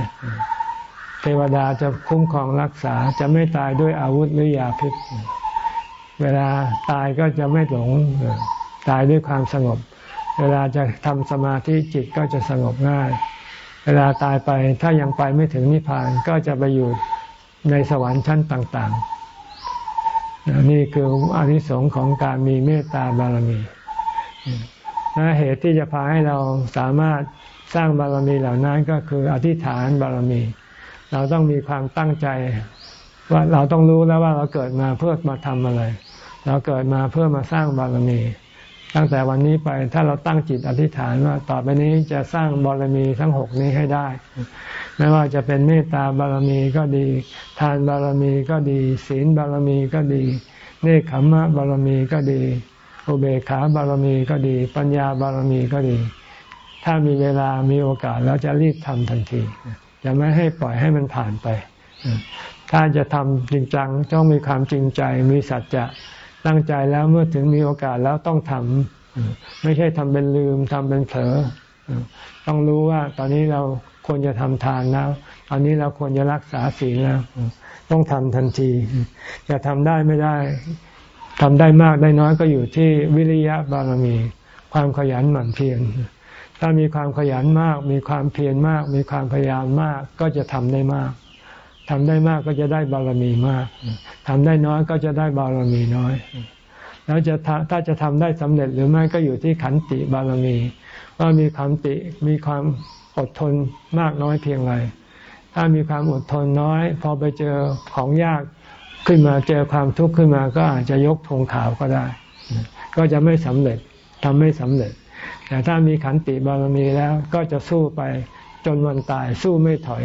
เทวดาจะคุ้มครองรักษาจะไม่ตายด้วยอาวุธหรือยาพิษ เวลาตายก็จะไม่หลงตายด้วยความสงบ เวลาจะทำสมาธิจิตก็จะสงบง่าย เวลาตายไปถ้ายังไปไม่ถึงนิพพานก็จะไปอยู่ในสวรรค์ชั้นต่างๆ นี่คืออนิสงส์ของการมีเมตตาบารมีและเหตุที่จะพาให้เราสามารถสร้างบารมีเหล่านั้นก็คืออธิษฐานบารมี เราต้องมีความตั้งใจ ว่าเราต้องรู้แล้วว่าเราเกิดมาเพื่อมาทำอะไร เราเกิดมาเพื่อมาสร้างบารมี ตั้งแต่วันนี้ไปถ้าเราตั้งจิตอธิษฐานว่าต่อไปนี้จะสร้างบารมีทั้งหกนี้ให้ได้ ไม่ว่าจะเป็นเมตตาบารมีก็ดี ทานบารมีก็ดี ศีลบารมีก็ดี เนคขมมะบารมีก็ดี อุเบกขาบารมีก็ดี ปัญญาบารมีก็ดี ถ้ามีเวลามีโอกาสแล้วจะรีบทำทันทีอย่าไม่ให้ปล่อยให้มันผ่านไป ถ้าจะทำจริงจังต้องมีความจริงใจมีสัจจะ ตั้งใจแล้วเมื่อถึงมีโอกาสแล้วต้องทำไม่ใช่ทำเป็นลืมทำเป็นเผลอต้องรู้ว่าตอนนี้เราควรจะทำทานแล้ว ตอนนี้เราควรจะรักษาศีลแล้ว ต้องทำทันทีจะทำได้ไม่ได้ทำได้มากได้น้อยก็อยู่ที่วิริยะบารมี ความขยันหมั่นเพียรถ้ามีความขยันมาก มีความเพียรมาก มีความพยายามมากก็จะทำได้มาก ทำได้มากก็จะได้บารมีมากทำได้น้อยก็จะได้บารมีน้อย แล้วจะถ้าจะทำได้สำเร็จหรือไม่ก็อยู่ที่ขันติบารมี ว่ามีขันติมีความอดทนมากน้อยเพียงไรถ้ามีความอดทนน้อย พอไปเจอของยากขึ้นมาเจอความทุกข์ขึ้นมาก็อาจจะยกธงขาวก็ได้ ก็จะไม่สำเร็จทำไม่สำเร็จ แต่ถ้ามีขันติบารมีแล้วก็จะสู้ไปจนวันตายสู้ไม่ถอย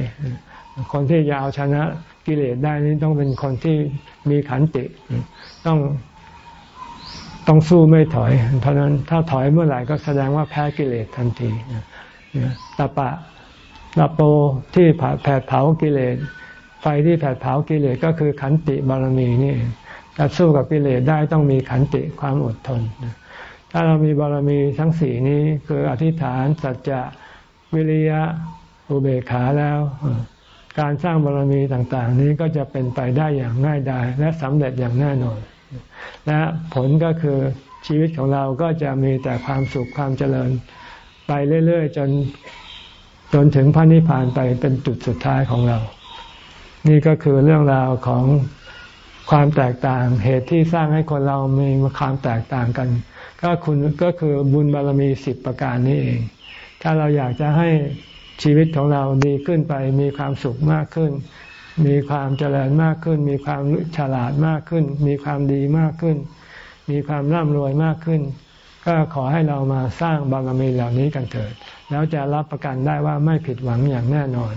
คนที่จะเอาชนะกิเลสได้นี่ต้องเป็นคนที่มีขันติต้องต้องสู้ไม่ถอย เพราะนั้นถ้าถอยเมื่อไหร่ก็แสดงว่าแพ้กิเลสทันทีตะปะตะโปที่แผดเผากิเลส ไฟที่แผดเผากิเลสก็คือขันติบารมีนี่จะสู้กับกิเลสได้ต้องมีขันติความอดทน ถ้าเรามีบารมีทั้งสี่นี้คืออธิษฐานสัจจะวิริยะอุเบกขาแล้ว การสร้างบารมีต่างๆ นี้ก็จะเป็นไปได้อย่างง่ายดายและสำเร็จอย่างแน่นอน และผลก็คือชีวิตของเราก็จะมีแต่ความสุขความเจริญ ไปเรื่อยๆ จนจนถึงพระนิพพานไปเป็นจุดสุดท้ายของเรา นี่ก็คือเรื่องราวของความแตกต่างเหตุที่สร้างให้คนเรามีความแตกต่างกัน ก็คุณก็คือบุญบารมีสิบประการนี้เอง ถ้าเราอยากจะให้ ชีวิตของเราดีขึ้นไป มีความสุขมากขึ้น มีความเจริญมากขึ้น มีความฉลาดมากขึ้น มีความดีมากขึ้น มีความร่ำรวยมากขึ้น ก็ขอให้เรามาสร้างบารมีเหล่านี้กันเถิด แล้วจะรับประกันได้ว่าไม่ผิดหวังอย่างแน่นอน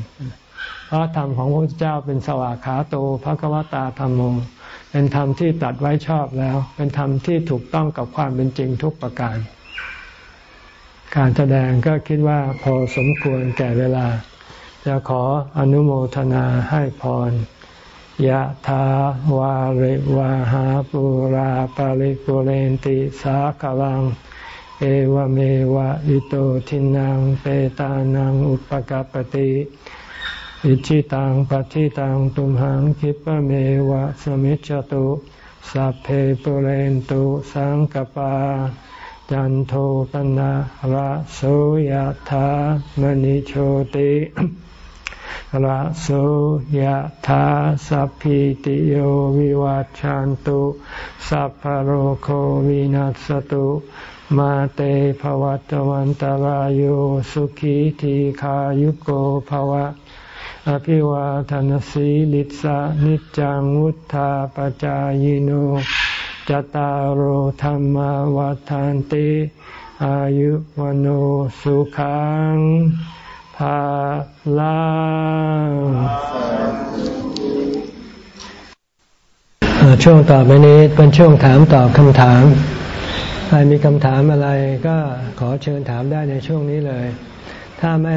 เพราะธรรมของพระเจ้าเป็นสวากขาโตพระกวตาธรรมโมเป็นธรรมที่ตัดไว้ชอบแล้ว เป็นธรรมที่ถูกต้องกับความเป็นจริงทุกประการ การแสดงก็คิดว่าพอสมควรแก่เวลา จะขออนุโมทนาให้พรยะถาวาริวาหาปุราปาริปุเรนติสากลัง เอวเมวะอิโตทินังเปตานังอุปกปติอิชิตังปฏิตังตุมหังคิปเมวะสมิจจตุสัพเพปุเรนตุสังกปา จันโทปนะระโสยธามณิโชติระโสยธาสัพพิติโยวิวัจจันตุสัพพโรโควินัสตุมาเตภวัตวันตารโยสุขีทีขายุโกภวะ อภิวาทนสีลิสานิจังวุธาปจายโน จตารโหธรรมวาทานติ อายุวโนสุขังภาลังช่วงต่อไปนี้เป็นช่วงถามตอบคำถาม ใครมีคำถามอะไรก็ขอเชิญถามได้ในช่วงนี้เลย ถ้าไม่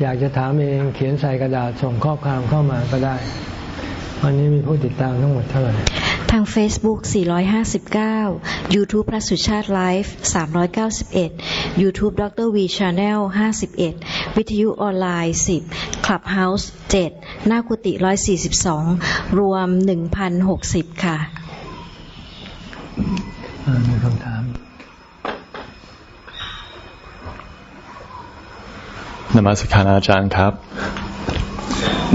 อยากจะถามเองเขียนใส่กระดาษส่งข้อความเข้ามาก็ได้ วันนี้มีผู้ติดตามทั้งหมดเท่าไหร่ ทาง Facebook 459 YouTube พระสุชาติไลฟ์391 YouTube ดร V Channel 51 วิทยุออนไลน์ 10 Clubhouse 7 หน้ากุฏิ 142 รวม 1,060 ค่ะมีคำถามนมัสการอาจารย์ครับ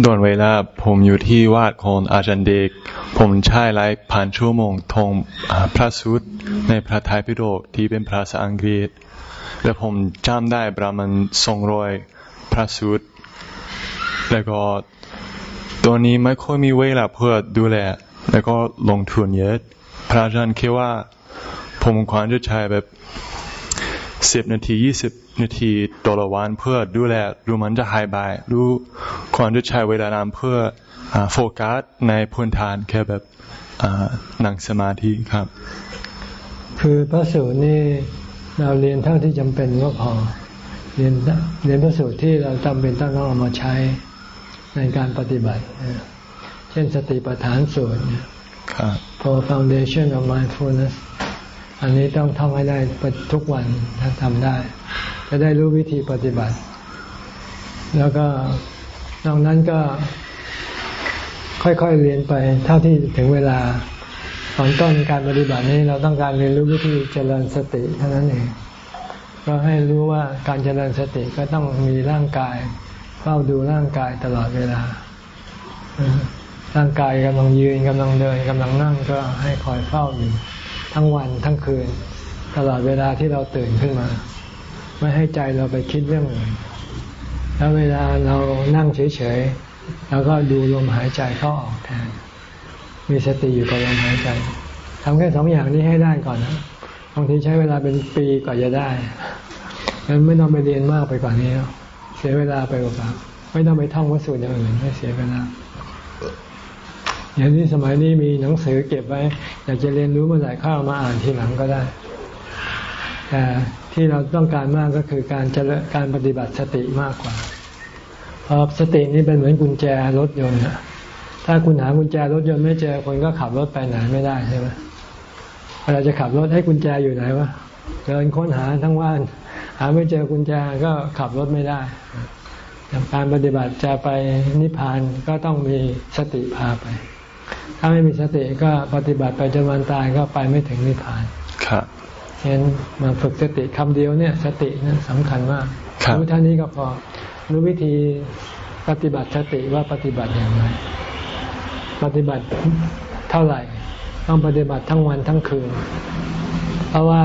ด่วนเวลาผมอยู่ที่วาดของอาจารย์เด็ก ผมใช้ไลฟ์ผ่านชั่วโมงทงพระสุดในพระไทยพิโดกที่เป็นภาษาอังกฤษ และผมจำได้ประมาณสองร้อยพระสุดแล้วก็ตัวนี้ไม่ค่อยมีเวลาเพื่อดูแล แล้วก็ลงทุนเยอะ พระอาจารย์คิดว่า ผมควรจะใช้แบบสิบนาทียี่สิบ นาทีต่อละวันเพื่อดูแลดูมันจะหายไปดูควรจะใช้เวลานานเพื่อโฟกัสในพื้นฐานแค่แบบนั่งสมาธิครับ คือพระสูตรนี่เราเรียนเท่าที่จำเป็นก็พอเรียนเรียนพระสูตรที่เราจำเป็นต้องเอามาใช้ในการปฏิบัติ เช่นสติปัฏฐานสูตร for foundation of mindfulness อันนี้ต้องท่องให้ได้ทุกวันถ้าทำได้ จะได้รู้วิธีปฏิบัติ แล้วก็นอกนั้นก็ค่อยๆเรียนไปเท่าที่ถึงเวลา ตอนต้นการปฏิบัตินี้เราต้องการเรียนรู้วิธีเจริญสติเท่านั้นเองก็ให้รู้ว่าการเจริญสติก็ต้องมีร่างกายเฝ้าดูร่างกายตลอดเวลาร่างกายกำลังยืนกำลังเดินกำลังนั่งก็ให้คอยเฝ้าอยู่ ทั้งวันทั้งคืน ตลอดเวลาที่เราตื่นขึ้นมา ไม่ให้ใจเราไปคิดเรื่องอื่นแล้วเวลาเรานั่งเฉยๆเราก็ดูลมหายใจเข้าออกแทน มีสติอยู่กับลมหายใจทำแค่สองอย่างนี้ให้ได้ก่อนนะบางทีใช้เวลาเป็นปีกว่าจะได้งั้นไม่ต้องไปเรียนมากไปกว่านี้ เสียเวลาไปกว่าไม่ต้องไปท่องวัสดุอย่างอื่นไม่เสียเวลา อย่างนี้สมัยนี้มีหนังสือเก็บไว้ อยากจะเรียนรู้เมื่อไหร่เข้ามาอ่านทีหลังก็ได้ แต่ที่เราต้องการมากก็คือการเจริญการปฏิบัติสติมากกว่า เพราะสตินี้เป็นเหมือนกุญแจรถยนต์ถ้าคุณหากุญแจรถยนต์ไม่เจอคนก็ขับรถไปไหนไม่ได้ใช่ไหมเวลาจะขับรถให้กุญแจอยู่ไหนวะเดินค้นหาทั้งวันหาไม่เจอกุญแจก็ขับรถไม่ได้การปฏิบัติจะไปนิพพานก็ต้องมีสติพาไป ถ้าไม่มีสติก็ปฏิบัติไปจนวันตายก็ไปไม่ถึงนิพพาน ครับเช่นมาฝึกสติคำเดียวเนี่ยสตินั้นสำคัญมากรู้ท่านี้ก็พอรู้วิธีปฏิบัติสติว่าปฏิบัติอย่างไร ปฏิบัติเท่าไหร่ ต้องปฏิบัติทั้งวันทั้งคืน เพราะว่า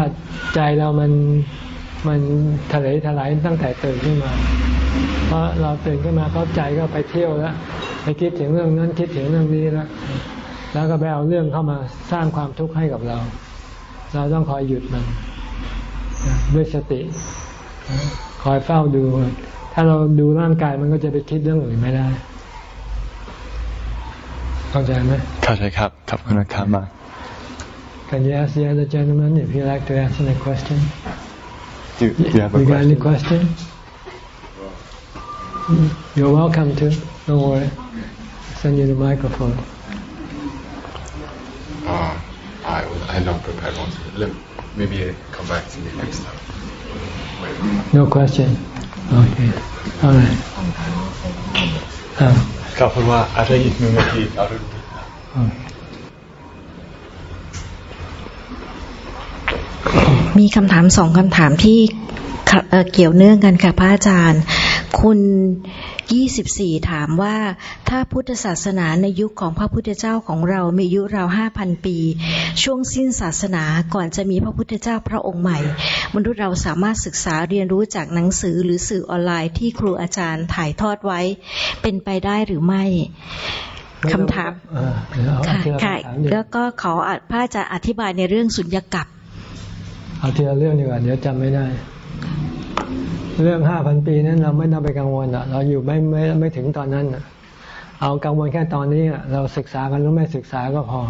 ใจเรามันมันทะเลทลายตั้งแต่ตื่นขึ้นมา เพราะเราตื่นขึ้นมาก็ใจก็ไปเที่ยวแล้ว ไปคิดถึงเรื่องนั้นคิดถึงเรื่องนี้แล้วแล้วก็ไปเอาเรื่องเข้ามาสร้างความทุกข์ให้กับเรา เราต้องคอยหยุดมัน ด้วยสติ คอยเฝ้าดู ถ้าเราดูร่างกายมันก็จะไปคิดเรื่องอื่นไม่ได้เข้าใจไหมเข้าใจครับขอบคุณครับมาก Can you ask the other gentleman if you like to ask any question? Do you, you have a you question? got any question? You're welcome to. Don't worry. Send you the microphone. Uh, I I not prepared one. Let, maybe I come back to you next time. No question. Okay. All right. ก็พูดว่าอาจจะอีกหนึ่งนาทีเอาดูมีคำถามสองคำถามที่เกี่ยวเนื่องกันค่ะพระอาจารย์ คุณ 24 ถามว่าถ้าพุทธศาสนาในยุคของพระพุทธเจ้าของเรามีอายุราว 5,000 ปี ช่วงสิ้นศาสนาก่อนจะมีพระพุทธเจ้าพระองค์ใหม่ มนุษย์เราสามารถศึกษาเรียนรู้จากหนังสือหรือสื่อออนไลน์ที่ครูอาจารย์ถ่ายทอดไว้เป็นไปได้หรือไม่คำถามค่ะค่ะแล้วก็ขอพระอาจารย์อธิบายในเรื่องสุญญกับเอาทีละเรื่องดีกว่าเดี๋ยวจำไม่ได้ เรื่องห้าพันปีนั้นเราไม่ต้องไปกังวลเราอยู่ไม่ไม่ไม่ถึงตอนนั้นเอากังวลแค่ตอนนี้เราศึกษากันหรือไม่ศึกษาก็พอ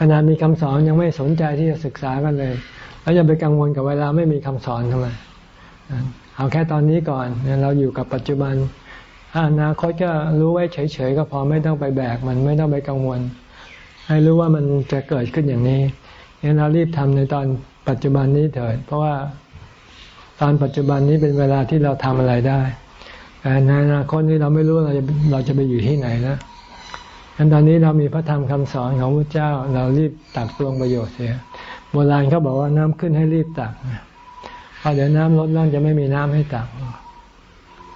ขนาดมีคำสอนยังไม่สนใจที่จะศึกษากันเลย แล้วจะไปกังวลกับเวลาไม่มีคำสอนทำไมเอาแค่ตอนนี้ก่อนเราอยู่กับปัจจุบันอนาคตก็รู้ไว้เฉยๆก็พอไม่ต้องไปแบกมันไม่ต้องไปกังวล ให้รู้ว่ามันจะเกิดขึ้นอย่างนี้งั้นเรารีบทำในตอนปัจจุบันนี้เถิดเพราะว่า ตอนปัจจุบันนี้เป็นเวลาที่เราทำอะไรได้แต่ในอนาคตนี้เราไม่รู้เราจะเราจะไปอยู่ที่ไหนนะงั้นตอนนี้เรามีพระธรรมคำสอนของพระเจ้า เรารีบตักตวงประโยชน์เสียโบราณเขาบอกว่าน้ำขึ้นให้รีบตักเพราะเดี๋ยวน้ำลดลงจะไม่มีน้ำให้ตัก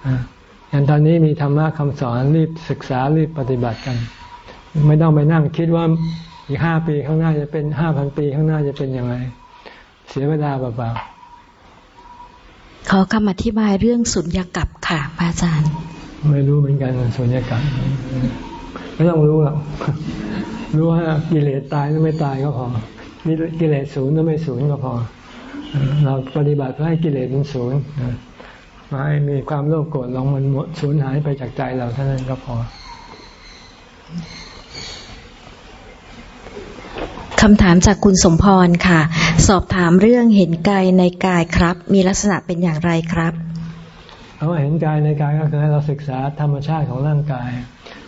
อ่าอย่างตอนนี้มีธรรมะคำสอนรีบศึกษารีบปฏิบัติกัน ไม่ต้องไปนั่งคิดว่าอีกห้าปีข้างหน้าจะเป็นห้าพันปีข้างหน้าจะเป็นยังไง เสียเวลาเปล่าๆ ขอคำอธิบายเรื่องสุญญากับค่ะพระอาจารย์ ไม่รู้เหมือนกันสุญญากับไม่ต้องรู้หรอกรู้ว่ากิเลสตายหรือไม่ตายก็พอมีกิเลสศูนย์หรือไม่ศูนย์ก็พอ เราปฏิบัติเพื่อให้กิเลสมันศูนย์มาให้มีความโลภโกรธลงมันหมดสูญหายไปจากใจเราเท่านั้นก็พอ คำถามจากคุณสมพรค่ะ สอบถามเรื่องเห็นกายในกายครับ มีลักษณะเป็นอย่างไรครับเราเห็นกายในกายก็คือให้เราศึกษาธรรมชาติของร่างกาย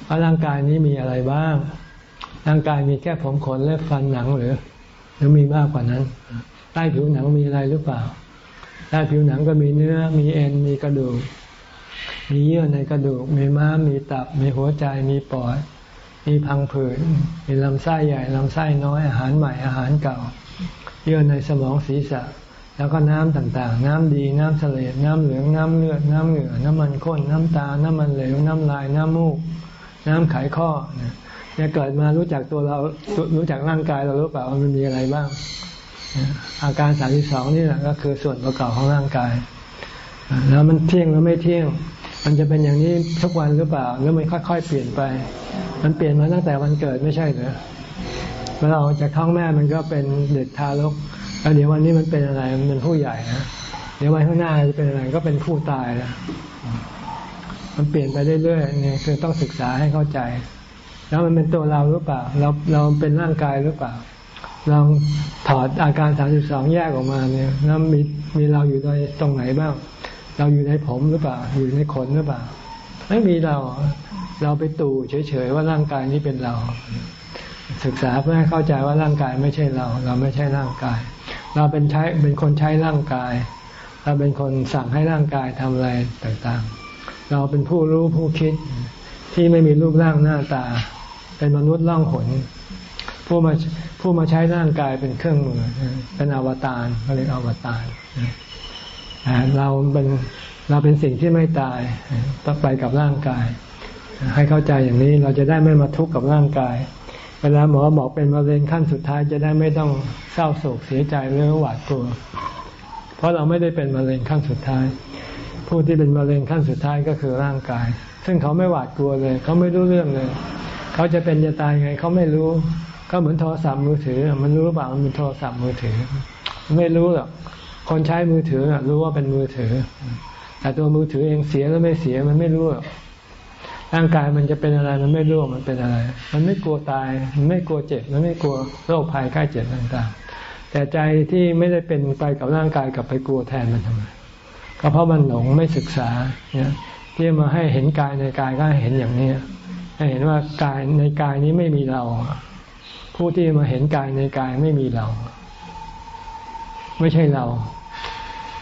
ว่าร่างกายนี้มีอะไรบ้าง ร่างกายมีแค่ผมขนเล็บฟันหนังหรือ หรือมีมากกว่านั้น ใต้ผิวหนังมีอะไรหรือเปล่า ใต้ผิวหนังก็มีเนื้อ มีเอ็น มีกระดูก มีเยื่อในกระดูก มีม้ามมีตับ มีหัวใจ มีปอด มีพังผืดมีลำไส้ใหญ่ลำไส้น้อยอาหารใหม่อาหารเก่า เยื่อในสมองศีรษะ แล้วก็น้ำต่างๆ น้ำดีน้ำเสลดน้ำเหลืองน้ำเลือด น้ำเหงื่อน้ำมันข้นน้ำตา น้ำมันเหลวน้ำลายน้ำมูก น้ำไขข้อเนี่ยเกิดมารู้จักตัวเรารู้จักร่างกายเรารู้เปล่าว่ามันมีอะไรบ้าง อาการสามสิบสองนี่แหละก็คือส่วนประกอบของร่างกาย แล้วมันเที่ยงหรือไม่เที่ยง มันจะเป็นอย่างนี้ทุกวันหรือเปล่าหรือมันค่อย ๆ เปลี่ยนไป มันเปลี่ยนมาตั้งแต่วันเกิดไม่ใช่เหรอเมื่อเราจากท้องแม่มันก็เป็นเด็กทารกแล้วเดี๋ยววันนี้มันเป็นอะไรมันเป็นผู้ใหญ่นะเดี๋ยววันข้างหน้าจะเป็นอะไรก็เป็นผู้ตายแล้วมันเปลี่ยนไปเรื่อยๆเนี่ยคือต้องศึกษาให้เข้าใจ แล้วมันเป็นตัวเราหรือเปล่า เราเราเป็นร่างกายหรือเปล่าลองถอดอาการสามสิบสองแยกออกมาเนี่ยแล้วมีมีเราอยู่ในตรงไหนบ้าง เราอยู่ในผมหรือเปล่า อยู่ในขนหรือเปล่า ไม่มีเรา เราไปตู่เฉยๆว่าร่างกายนี้เป็นเรา ศึกษาเพื่อให้เข้าใจว่าร่างกายไม่ใช่เรา เราไม่ใช่ร่างกาย เราเป็นใช้เป็นคนใช้ร่างกาย เราเป็นคนสั่งให้ร่างกายทำอะไรต่างๆ เราเป็นผู้รู้ผู้คิดที่ไม่มีรูปร่างหน้าตา เป็นมนุษย์ล่องหนผู้มาผู้มาใช้ร่างกายเป็นเครื่องมือ เป็นอวตารเขาเรียกอวตาร เราเป็นเราเป็นสิ่งที่ไม่ตายต้องไปกับร่างกาย ให้เข้าใจอย่างนี้เราจะได้ไม่มาทุกข์กับร่างกาย เวลาหมอบอกเป็นมะเร็งขั้นสุดท้ายจะได้ไม่ต้องเศร้าโศกเสียใจหรือหวาดกลัว เพราะเราไม่ได้เป็นมะเร็งขั้นสุดท้าย ผู้ที่เป็นมะเร็งขั้นสุดท้ายก็คือร่างกาย ซึ่งเขาไม่หวาดกลัวเลย เขาไม่รู้เรื่องเลย เขาจะเป็นจะตายไงเขาไม่รู้ก็เหมือนโทรศัพท์มือถือ มันรู้หรือเปล่ามันเป็นโทรศัพท์มือถือ ไม่รู้หรอก คนใช้มือถือรู้ว่าเป็นมือถือ แต่ตัวมือถือเองเสียหรือไม่เสียมันไม่รู้ร่างกายมันจะเป็นอะไรมันไม่รู้มันเป็นอะไร มันไม่กลัวตาย มันไม่กลัวเจ็บ มันไม่กลัวโรคภัยไข้เจ็บต่างๆ แต่ใจที่ไม่ได้เป็นไปกับร่างกายกลับไปกลัวแทนมันทำไมก็เพราะมันหลงไม่ศึกษาเนี่ยที่มาให้เห็นกายในกายก็เห็นอย่างนี้ให้เห็นว่ากายในกายนี้ไม่มีเรา ผู้ที่มาเห็นกายในกายไม่มีเรา ไม่ใช่เรา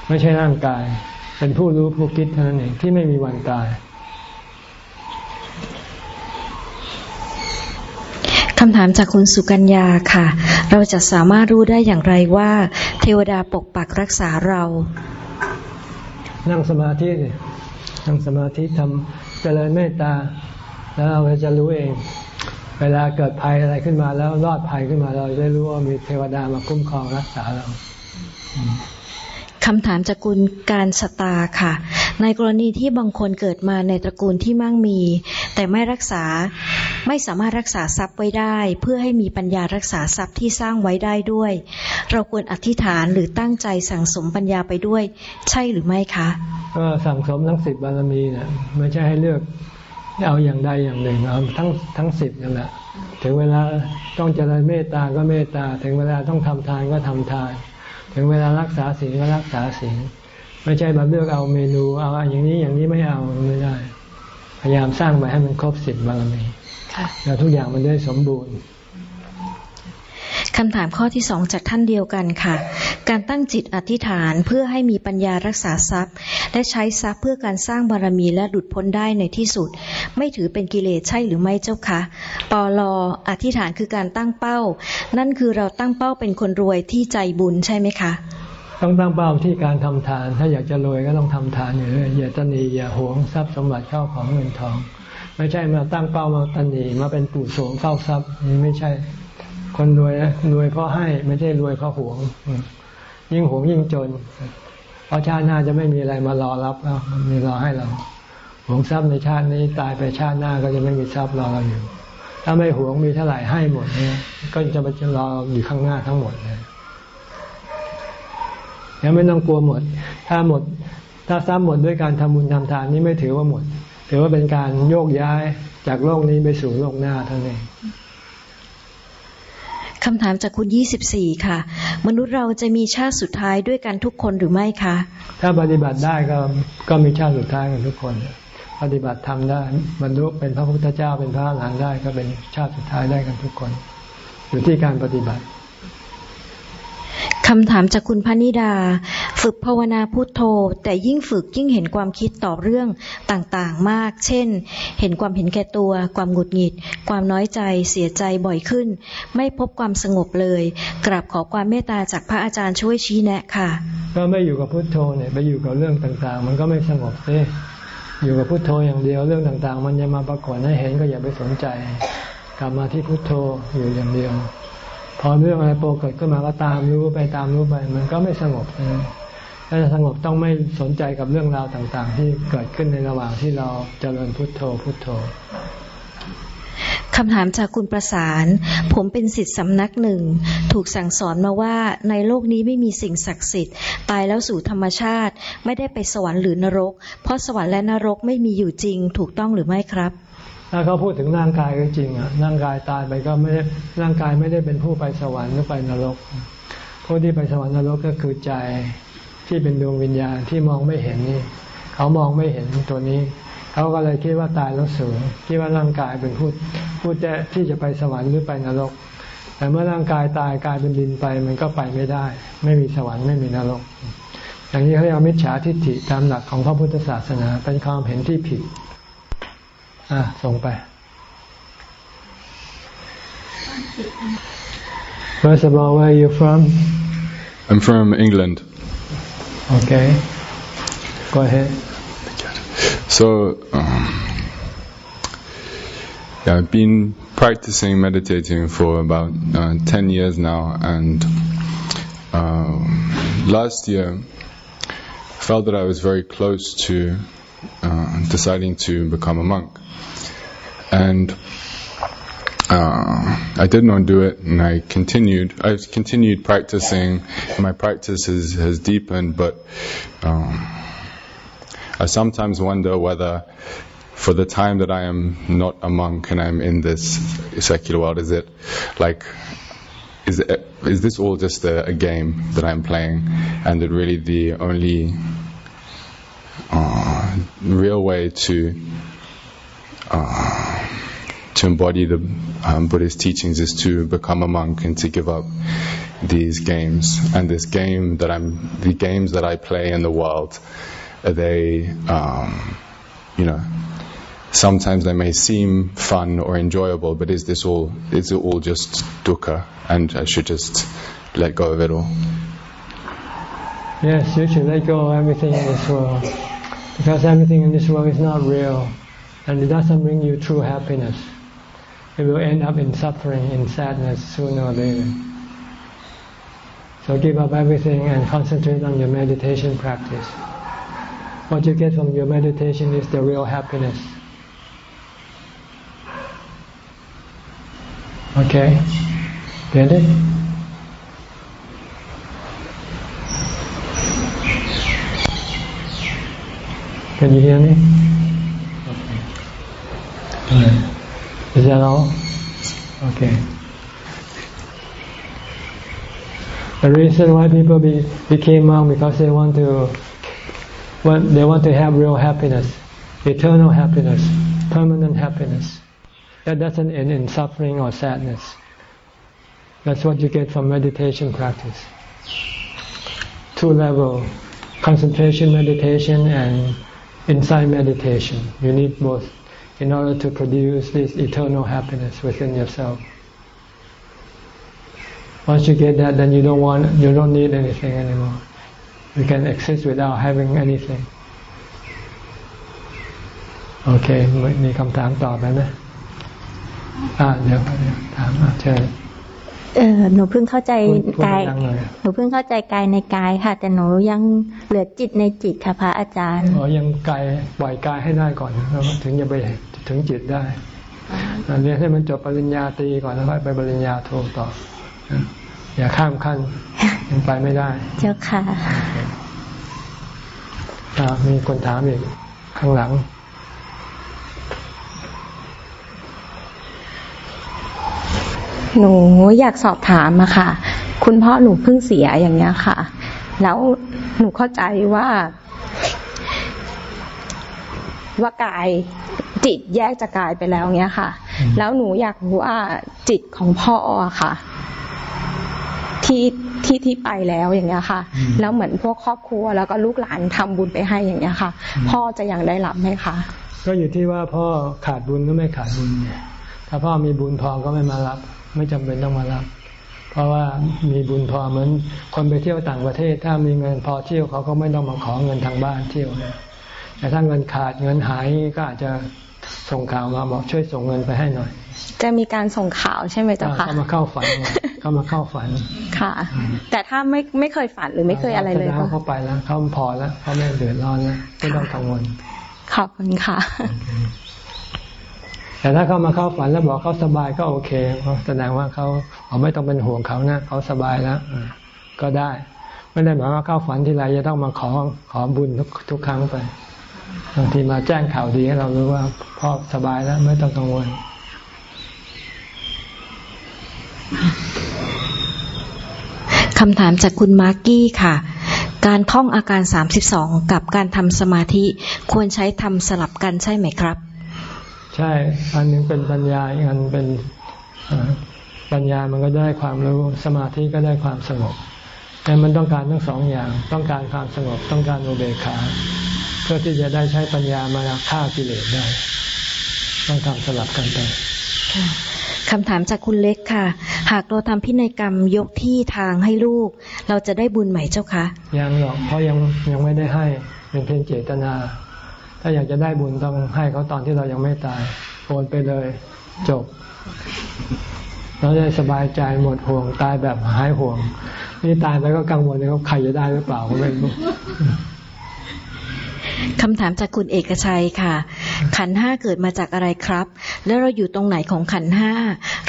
ไม่ใช่ร่างกาย เป็นผู้รู้ผู้คิดเท่านั้นเองที่ไม่มีวันตายคำถามจากคุณสุกัญญาค่ะ เราจะสามารถรู้ได้อย่างไรว่า เทวดาปกปักรักษาเรา นั่งสมาธินั่งสมาธิทำทเจริญเมตตา แล้วเราจะรู้เอง เวลาเกิดภัยอะไรขึ้นมาแล้วรอดภัยขึ้นมาเราจะรู้ว่ามีเทวดามาคุ้มครองรักษาเรา คำถามจากกุลการสตาค่ะ ในกรณีที่บางคนเกิดมาในตระกูลที่มั่งมี แต่ไม่รักษาไม่สามารถรักษาทรัพย์ไว้ได้ เพื่อให้มีปัญญารักษาทรัพย์ที่สร้างไว้ได้ด้วย เราควรอธิษฐานหรือตั้งใจสั่งสมปัญญาไปด้วย ใช่หรือไม่คะก็สั่งสมทั้งสิบบารมีเนะไม่ใช่ให้เลือกเอาอย่างใดอย่างหนึ่งเอาทั้งทั้งสิบนั่นแหละถึงเวลาต้องเจริญเมตตาก็เมตตา ถึงเวลาต้องทำทานก็ทำทาน ถึงเวลารักษาศีลก็รักษาศีลไม่ใช่มาเลือกเอาเมนูเอาอย่างนี้อย่างนี้ไม่เอาไม่ได้ พยายามสร้างไปให้มันครบสิบบารมีแล้วทุกอย่างมันได้สมบูรณ์ คำถามข้อที่สองจากท่านเดียวกันค่ะ การตั้งจิตอธิษฐานเพื่อให้มีปัญญารักษาทรัพย์ และใช้ทรัพย์เพื่อการสร้างบารมีและดุดพ้นได้ในที่สุด ไม่ถือเป็นกิเลสใช่หรือไม่เจ้าคะปอลออธิษฐานคือการตั้งเป้า นั่นคือเราตั้งเป้าเป็นคนรวยที่ใจบุญใช่ไหมคะต้องตั้งเป้าที่การทำทาน ถ้าอยากจะรวยก็ต้องทำทานอยู่เรื่อยอย่าตนีอย่าหวงทรัพย์สมบัติเข้าของเงินทอง ไม่ใช่มาตั้งเป้ามาตนีมาเป็นปู่โสมเฝ้าทรัพย์นี่ไม่ใช่ คนรวยรวยเพราะให้ไม่ใช่รวยเพราะหวง ยิ่งหวงยิ่งจน เพราะชาติหน้าจะไม่มีอะไรมารอรับแล้วมันมีรอให้เรา หวงทรัพย์ในชาตินี้ตายไปชาติหน้าก็จะไม่มีทรัพย์รอเราอยู่ ถ้าไม่หวงมีเท่าไหร่ให้หมดเนี่ยก็จะมาจะรออยู่ข้างหน้าทั้งหมดเลยยังไม่ต้องกลัวหมด ถ้าหมด ถ้าทรัพย์หมดด้วยการทำบุญทำทานนี่ไม่ถือว่าหมด ถือว่าเป็นการโยกย้ายจากโลกนี้ไปสู่โลกหน้าเท่านั้นเอง คำถามจากคุณยี่สิบสี่ค่ะ มนุษย์เราจะมีชาติสุดท้ายด้วยกันทุกคนหรือไม่คะ ถ้าปฏิบัติได้ก็ก็มีชาติสุดท้ายกันทุกคน ปฏิบัติทำได้บรรลุเป็นพระพุทธเจ้าเป็นพระอรหันต์ได้ก็เป็นชาติสุดท้ายได้กันทุกคน อยู่ที่การปฏิบัติ คำถามจากคุณพนิดา ฝึกภาวนาพุทโธ แต่ยิ่งฝึกยิ่งเห็นความคิดต่อเรื่องต่างๆมาก เช่น เห็นความเห็นแก่ตัว ความหงุดหงิด ความน้อยใจ เสียใจบ่อยขึ้น ไม่พบความสงบเลย กราบขอความเมตตาจากพระอาจารย์ช่วยชี้แนะค่ะ ก็ไม่อยู่กับพุทโธเนี่ยไปอยู่กับเรื่องต่างๆ มันก็ไม่สงบสิอยู่กับพุทโธอย่างเดียวเรื่องต่างๆ มันจะมาปรากฏให้เห็นก็อย่าไปสนใจ กลับมาที่พุทโธอยู่อย่างเดียว พอเรื่องอะไรโปรเกิดขึ้นมาก็ตามรู้ไปตามรู้ไป มันก็ไม่สงบถ้าจะสงบต้องไม่สนใจกับเรื่องราวต่าง ๆ ที่เกิดขึ้นในระหว่างที่เราเจริญพุทโธพุทโธคำถามจากคุณประสาน ผมเป็นสิทธิสำนักหนึ่ง ถูกสั่งสอนมาว่าในโลกนี้ไม่มีสิ่งศักดิ์สิทธิ์ ตายแล้วสู่ธรรมชาติ ไม่ได้ไปสวรรค์หรือนรก เพราะสวรรค์และนรกไม่มีอยู่จริง ถูกต้องหรือไม่ครับ ถ้าเขาพูดถึงร่างกายก็จริงอะร่างกายตายไปก็ไม่ได้ร่างกายไม่ได้เป็นผู้ไปสวรรค์หรือไปนรกผู้ที่ไปสวรรค์นรกก็คือใจที่เป็นดวงวิญญาณที่มองไม่เห็นนี่เขามองไม่เห็นตัวนี้ เขาก็เลยคิดว่าตายแล้วสูญคิดว่าร่างกายเป็นผู้ผู้จะที่จะไปสวรรค์หรือไปนรก แต่เมื่อร่างกายตายกลายเป็นดินไปมันก็ไปไม่ได้ ไม่มีสวรรค์ไม่มีนรกอย่างนี้เขาเรียกมิจฉาทิฏฐิตามหลักของพระพุทธศาสนาเป็นความเห็นที่ผิด อ่ะส่งไป First of all, where are you from? I'm from England. Okay. Go ahead. So, um, yeah, I've been practicing meditating for about uh, 10 years now, and uh, last year I felt that I was very close to uh, deciding to become a monk. And uh, I did not do it, and I continued. I continued practicing. My practice has, has deepened, but um, I sometimes wonder whether, for the time that I am not a monk and I'm in this secular world, is it like is it, is this all just a, a, game that I'm playing, and that really the only uh, real way to uh, to embody the um, Buddhist teachings is to become a monk and to give up these games. And this game that I'm, the games that I play in the world, they, um, you know, sometimes they may seem fun or enjoyable, but is this all, is it all just dukkha and I should just let go of it all? Yes, you should let go of everything in this world because everything in this world is not real. And it doesn't bring you true happiness. It will end up in suffering, in sadness sooner or later. So give up everything and concentrate on your meditation practice. What you get from your meditation is the real happiness. Okay? Get it? Can you hear me? Is that all? Okay. The reason why people be, became monk because they want to want, they want to have real happiness, eternal happiness, permanent happiness. That doesn't end in suffering or sadness. That's what you get from meditation practice. Two level, concentration meditation and insight meditation. You need both in order to produce this eternal happiness within yourself. Once you get that, then you don't want, you don't need anything anymore. You can exist without having anything. โอเค มีคำถามตอบไหมนะอ่าเดี๋ยวถามอ่าเชิญเออหนูเพิ่งเข้าใจพูดพูดกายดังๆหน่อยหนูเพิ่งเข้าใจกายในกายค่ะ แต่หนูยังเหลือจิตในจิตค่ะพระอาจารย์ อ๋อ ยังกายปล่อยกายให้ได้ก่อนแล้วถึงจะไป ถึงจิตได้อ่าเรียนให้มันจบปริญญาตรีก่อนแล้วค่อยไปปริญญาโทต่ออะอย่าข้ามขั้นยังไปไม่ได้ เจ้าค่ะอ่ามีคนถามอีกข้างหลังหนูอยากสอบถามอะค่ะ คุณพ่อหนูเพิ่งเสียอย่างเงี้ยค่ะ แล้วหนูเข้าใจว่า ว่ากาย จิตแยกจากกายไปแล้วเงี้ยค่ะ แล้วหนูอยากรู้ว่าจิตของพ่ออะค่ะ ที่ที่ที่ไปแล้วอย่างเงี้ยค่ะ แล้วเหมือนพวกครอบครัว แล้วก็ลูกหลานทำบุญไปให้อย่างเงี้ยค่ะ พ่อจะยังได้รับไหมคะก็อยู่ที่ว่าพ่อขาดบุญหรือไม่ขาดบุญไงถ้าพ่อมีบุญพอก็ไม่มารับ ไม่จำเป็นต้องมารับ เพราะว่ามีบุญพอเหมือนคนไปเที่ยวต่างประเทศ ถ้ามีเงินพอเที่ยวเขาก็ไม่ต้องมาขอเงินทางบ้านเที่ยวเลยแต่ถ้าเงินขาดเงินหายก็อาจจะ ส่งข่าวมาบอกช่วยส่งเงินไปให้หน่อย จะมีการส่งข่าวใช่ไหมเจ้าค่ะเข้ามาเข้าฝันไงเข้ามาเข้าฝันค่ะ แต่ถ้าไม่ไม่เคยฝันหรือไม่เคยอะไรเลยแสดงก็ว่าเขาไปแล้วเขาพอแล้วเขาไม่เดือดร้อนแล้วไม่ต้องกังวลขอบคุณค่ะ แต่ถ้าเขามาเข้าฝันแล้วบอกเขาสบายก็โอเคเขาแสดงว่าเขาเขาไม่ต้องเป็นห่วงเขานะเขาสบายแล้วอ่าก็ได้ ไม่ได้หมายว่าเข้าฝันทีไรจะต้องมาขอขอบุญทุกทุกครั้งไป บางทีมาแจ้งข่าวดีให้เรารู้ว่าพ่อสบายแล้วไม่ต้องกังวล คำถามจากคุณมาร์กี้ค่ะ การท่องอาการ 32 กับการทำสมาธิควรใช้ทำสลับกันใช่ไหมครับ ใช่ อันหนึงเป็นปัญญาอีกอันเป็นอ่าปัญญามันก็ได้ความรู้สมาธิก็ได้ความสงบแต่มันต้องการทั้งสองอย่าง ต้องการความสงบต้องการอุเบกขา เพื่อที่จะได้ใช้ปัญญามาฆ่ากิเลสได้ ต้องทำสลับกันไปคำถามจากคุณเล็กค่ะ หากเราทำพินัยกรรมยกที่ทางให้ลูก เราจะได้บุญไหมเจ้าคะยังหรอกเพราะยังยังไม่ได้ให้เป็นเพียงเจตนา ถ้าอยากจะได้บุญต้องให้เขาตอนที่เรายังไม่ตายโอนไปเลยจบเราได้สบายใจหมดห่วงตายแบบหายห่วง นี่ตายไปก็กังวลเลยว่าใครจะได้หรือเปล่าก็ไม่รู้ คำถามจากคุณเอกชัยค่ะ ขันห้าเกิดมาจากอะไรครับ แล้วเราอยู่ตรงไหนของขันห้า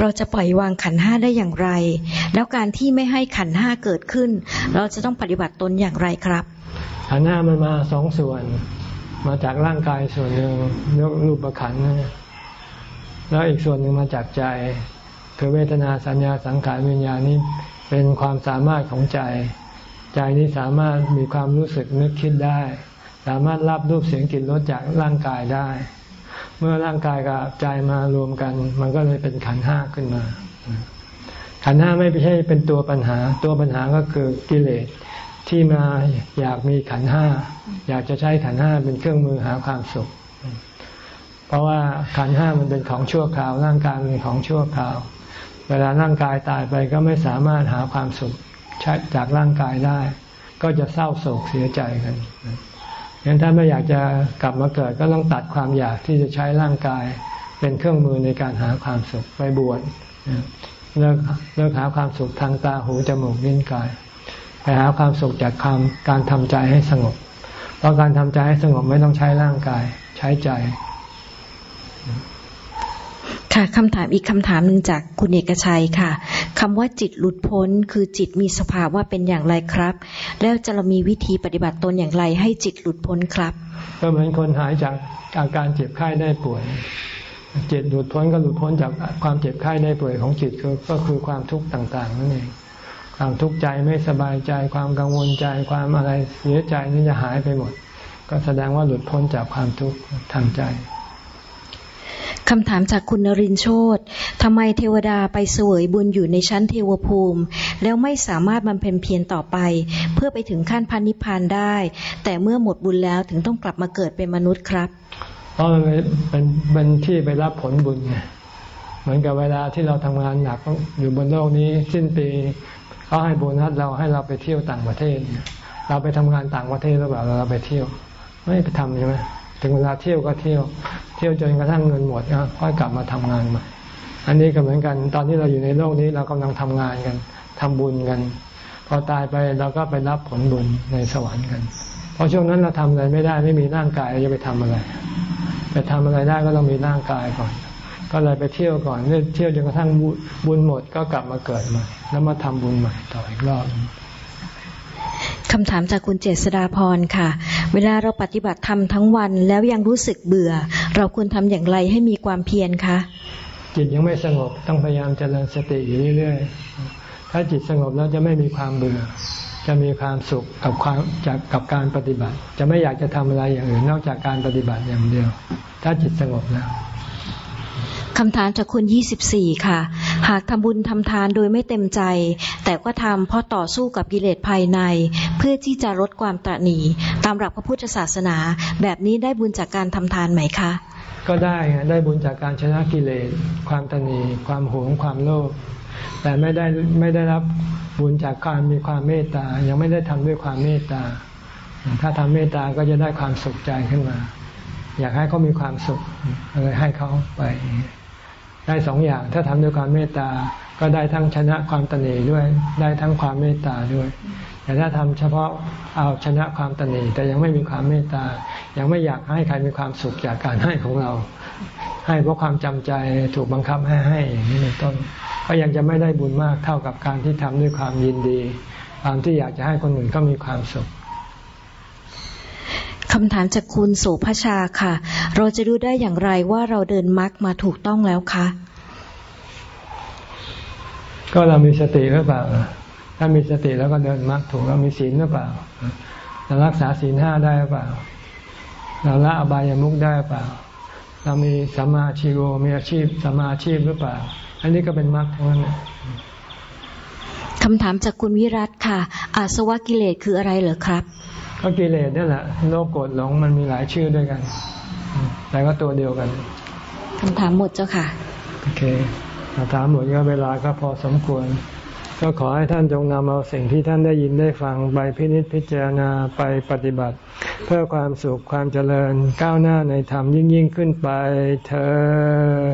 เราจะปล่อยวางขันห้าได้อย่างไร แล้วการที่ไม่ให้ขันห้าเกิดขึ้น เราจะต้องปฏิบัติตนอย่างไรครับ ขันห้ามันมาสองส่วน มาจากร่างกายส่วนหนึ่งยกรูปขันนะแล้วอีกส่วนหนึ่งมาจากใจคือเวทนาสัญญาสังขารวิญญาณนี้เป็นความสามารถของใจ ใจนี้สามารถมีความรู้สึกนึกคิดได้ สามารถรับรูปเสียงกลิ่นรสจากร่างกายได้ เมื่อร่างกายกับใจมารวมกัน มันก็เลยเป็นขันห้าขึ้นมา ขันห้าไม่ใช่เป็นตัวปัญหา ตัวปัญหาก็คือกิเลสที่มาอยากมีขันห้า อยากจะใช้ขันห้าเป็นเครื่องมือหาความสุข เพราะว่าขันห้ามันเป็นของชั่วคราว ร่างกายเป็นของชั่วคราว เวลาร่างกายตายไปก็ไม่สามารถหาความสุขใชจากร่างกายได้ ก็จะเศร้าโศกเสียใจกัน งั้นถ้าไม่อยากจะกลับมาเกิดก็ต้องตัดความอยากที่จะใช้ร่างกาย เป็นเครื่องมือในการหาความสุขไปบวชเลิกเลิกหาความสุขทางตาหูจมูกลิ้นกาย ไปหาความสุขจากคำการทำใจให้สงบ เพราะการทำใจให้สงบไม่ต้องใช้ร่างกาย ใช้ใจ ค่ะคำถามอีกคำถามหนึ่งจากคุณเอกชัยค่ะคำว่าจิตหลุดพ้น คือจิตมีสภาวะเป็นอย่างไรครับ แล้วจะเรามีวิธีปฏิบัติตนอย่างไรให้จิตหลุดพ้นครับ ก็เหมือนคนหายจากอาการเจ็บไข้ได้ป่วย จิตหลุดพ้นก็หลุดพ้นจากความเจ็บไข้ได้ป่วยของจิตก็คือความทุกข์ต่างๆนั่นเองความทุกข์ใจไม่สบายใจความกังวลใจความอะไรเสียใจนี่จะหายไปหมด ก็แสดงว่าหลุดพ้นจากความทุกข์ทางใจ คำถามจากคุณนรินโชตทำไมเทวดาไปเสวยบุญอยู่ในชั้นเทวภูมิ แล้วไม่สามารถบำเพ็ญเพียรต่อไป เพื่อไปถึงขั้นพันนิพพานได้ แต่เมื่อหมดบุญแล้วถึงต้องกลับมาเกิดเป็นมนุษย์ครับ เพราะมันเป็นเป็นที่ไปรับผลบุญไง เหมือนกับเวลาที่เราทำงานหนักอยู่บนโลกนี้สิ้นปีเขาให้โบนัสเราให้เราไปเที่ยวต่างประเทศ เราไปทำงานต่างประเทศหรือเปล่าเราไปเที่ยว ไม่ไปทำใช่ไหมถึงเวลาเที่ยวก็เที่ยว ที่ยวจนกระทั่งเงินหมดก็ค่อยกลับมาทำงานใหม่อันนี้ก็เหมือนกัน ตอนที่เราอยู่ในโลกนี้เรากำลังทำงานกันทำบุญกัน พอตายไปเราก็ไปรับผลบุญในสวรรค์กันเพราะช่วงนั้นเราทำอะไรไม่ได้ไม่มีร่างกายจะไปทำอะไรไปทำอะไรได้ก็ต้องมีร่างกายก่อน ก็เลยไปเที่ยวก่อนเที่ยวจนกระทั่งบุญหมดก็กลับมาเกิดใหม่แล้วมาทำบุญใหม่ต่ออีกรอบคำถามจากคุณเจษดาพรค่ะ เวลาเราปฏิบัติธรรมทั้งวันแล้วยังรู้สึกเบื่อ เราควรทำอย่างไรให้มีความเพียรคะจิตยังไม่สงบต้องพยายามเจริญสติอยู่เรื่อยๆ ถ้าจิตสงบแล้วจะไม่มีความเบื่อ จะมีความสุขกับความจากกับการปฏิบัติ จะไม่อยากจะทำอะไรอย่างอื่นนอกจากการปฏิบัติอย่างเดียว ถ้าจิตสงบแล้ว คำถามจากคุณ24 ค่ะ หากทำบุญทำทานโดยไม่เต็มใจ แต่ก็ทำเพราะต่อสู้กับกิเลสภายใน เพื่อที่จะลดความตรณีตามหลักพระพุทธศาสนา แบบนี้ได้บุญจากการทำทานไหมคะ ก็ได้ได้บุญจากการชนะกิเลส ความตนีความหวงความโลภแต่ไม่ได้ไม่ได้รับบุญจากการมีความเมตตา ยังไม่ได้ทำด้วยความเมตตา ถ้าทำเมตตาก็จะได้ความสุขใจขึ้นมา อยากให้เขามีความสุขเลยให้เขาไป ได้สองอย่างถ้าทำด้วยความเมตตา ก็ได้ทั้งชนะความตนีด้วย ได้ทั้งความเมตตาด้วย แต่ถ้าทำเฉพาะเอาชนะความตนีแต่ยังไม่มีความเมตตา ยังไม่อยากให้ใครมีความสุขจากการให้ของเรา ให้เพราะความจำใจถูกบังคับให้ให้อย่างนี้เป็นต้น ก็ยังจะไม่ได้บุญมากเท่ากับการที่ทำด้วยความยินดี ความที่อยากจะให้คนอื่นก็มีความสุข คำถามจากคุณสุภชาค่ะ เราจะรู้ได้อย่างไรว่าเราเดินมรรคมาถูกต้องแล้วคะ ก็เรามีสติหรือเปล่า ถ้ามีสติแล้วก็เดินมรรคถูกเรามีศีลหรือเปล่า เรารักษาศีลห้าได้หรือเปล่า เราละอบายามุกได้หรือเปล่า เรามีสัมมาชีโวมีอาชีพสัมมาอาชีพหรือเปล่า อันนี้ก็เป็นมรรคทั้งนั้นคำถามจากคุณวิรัตค่ะ อาสวะกิเลสคืออะไรเหรอครับ ก็กิเลสนี่แหละโลกโกรธหลงมันมีหลายชื่อด้วยกัน แต่ก็ตัวเดียวกันคำถามหมดเจ้าค่ะ โอเคคำถามหมดก็เวลาก็พอสมควร ก็ขอให้ท่านจงนำเอาสิ่งที่ท่านได้ยินได้ฟังไปพินิจพิจารณาไปปฏิบัติ เพื่อความสุขความเจริญก้าวหน้าในธรรมยิ่งยิ่งขึ้นไปเธอ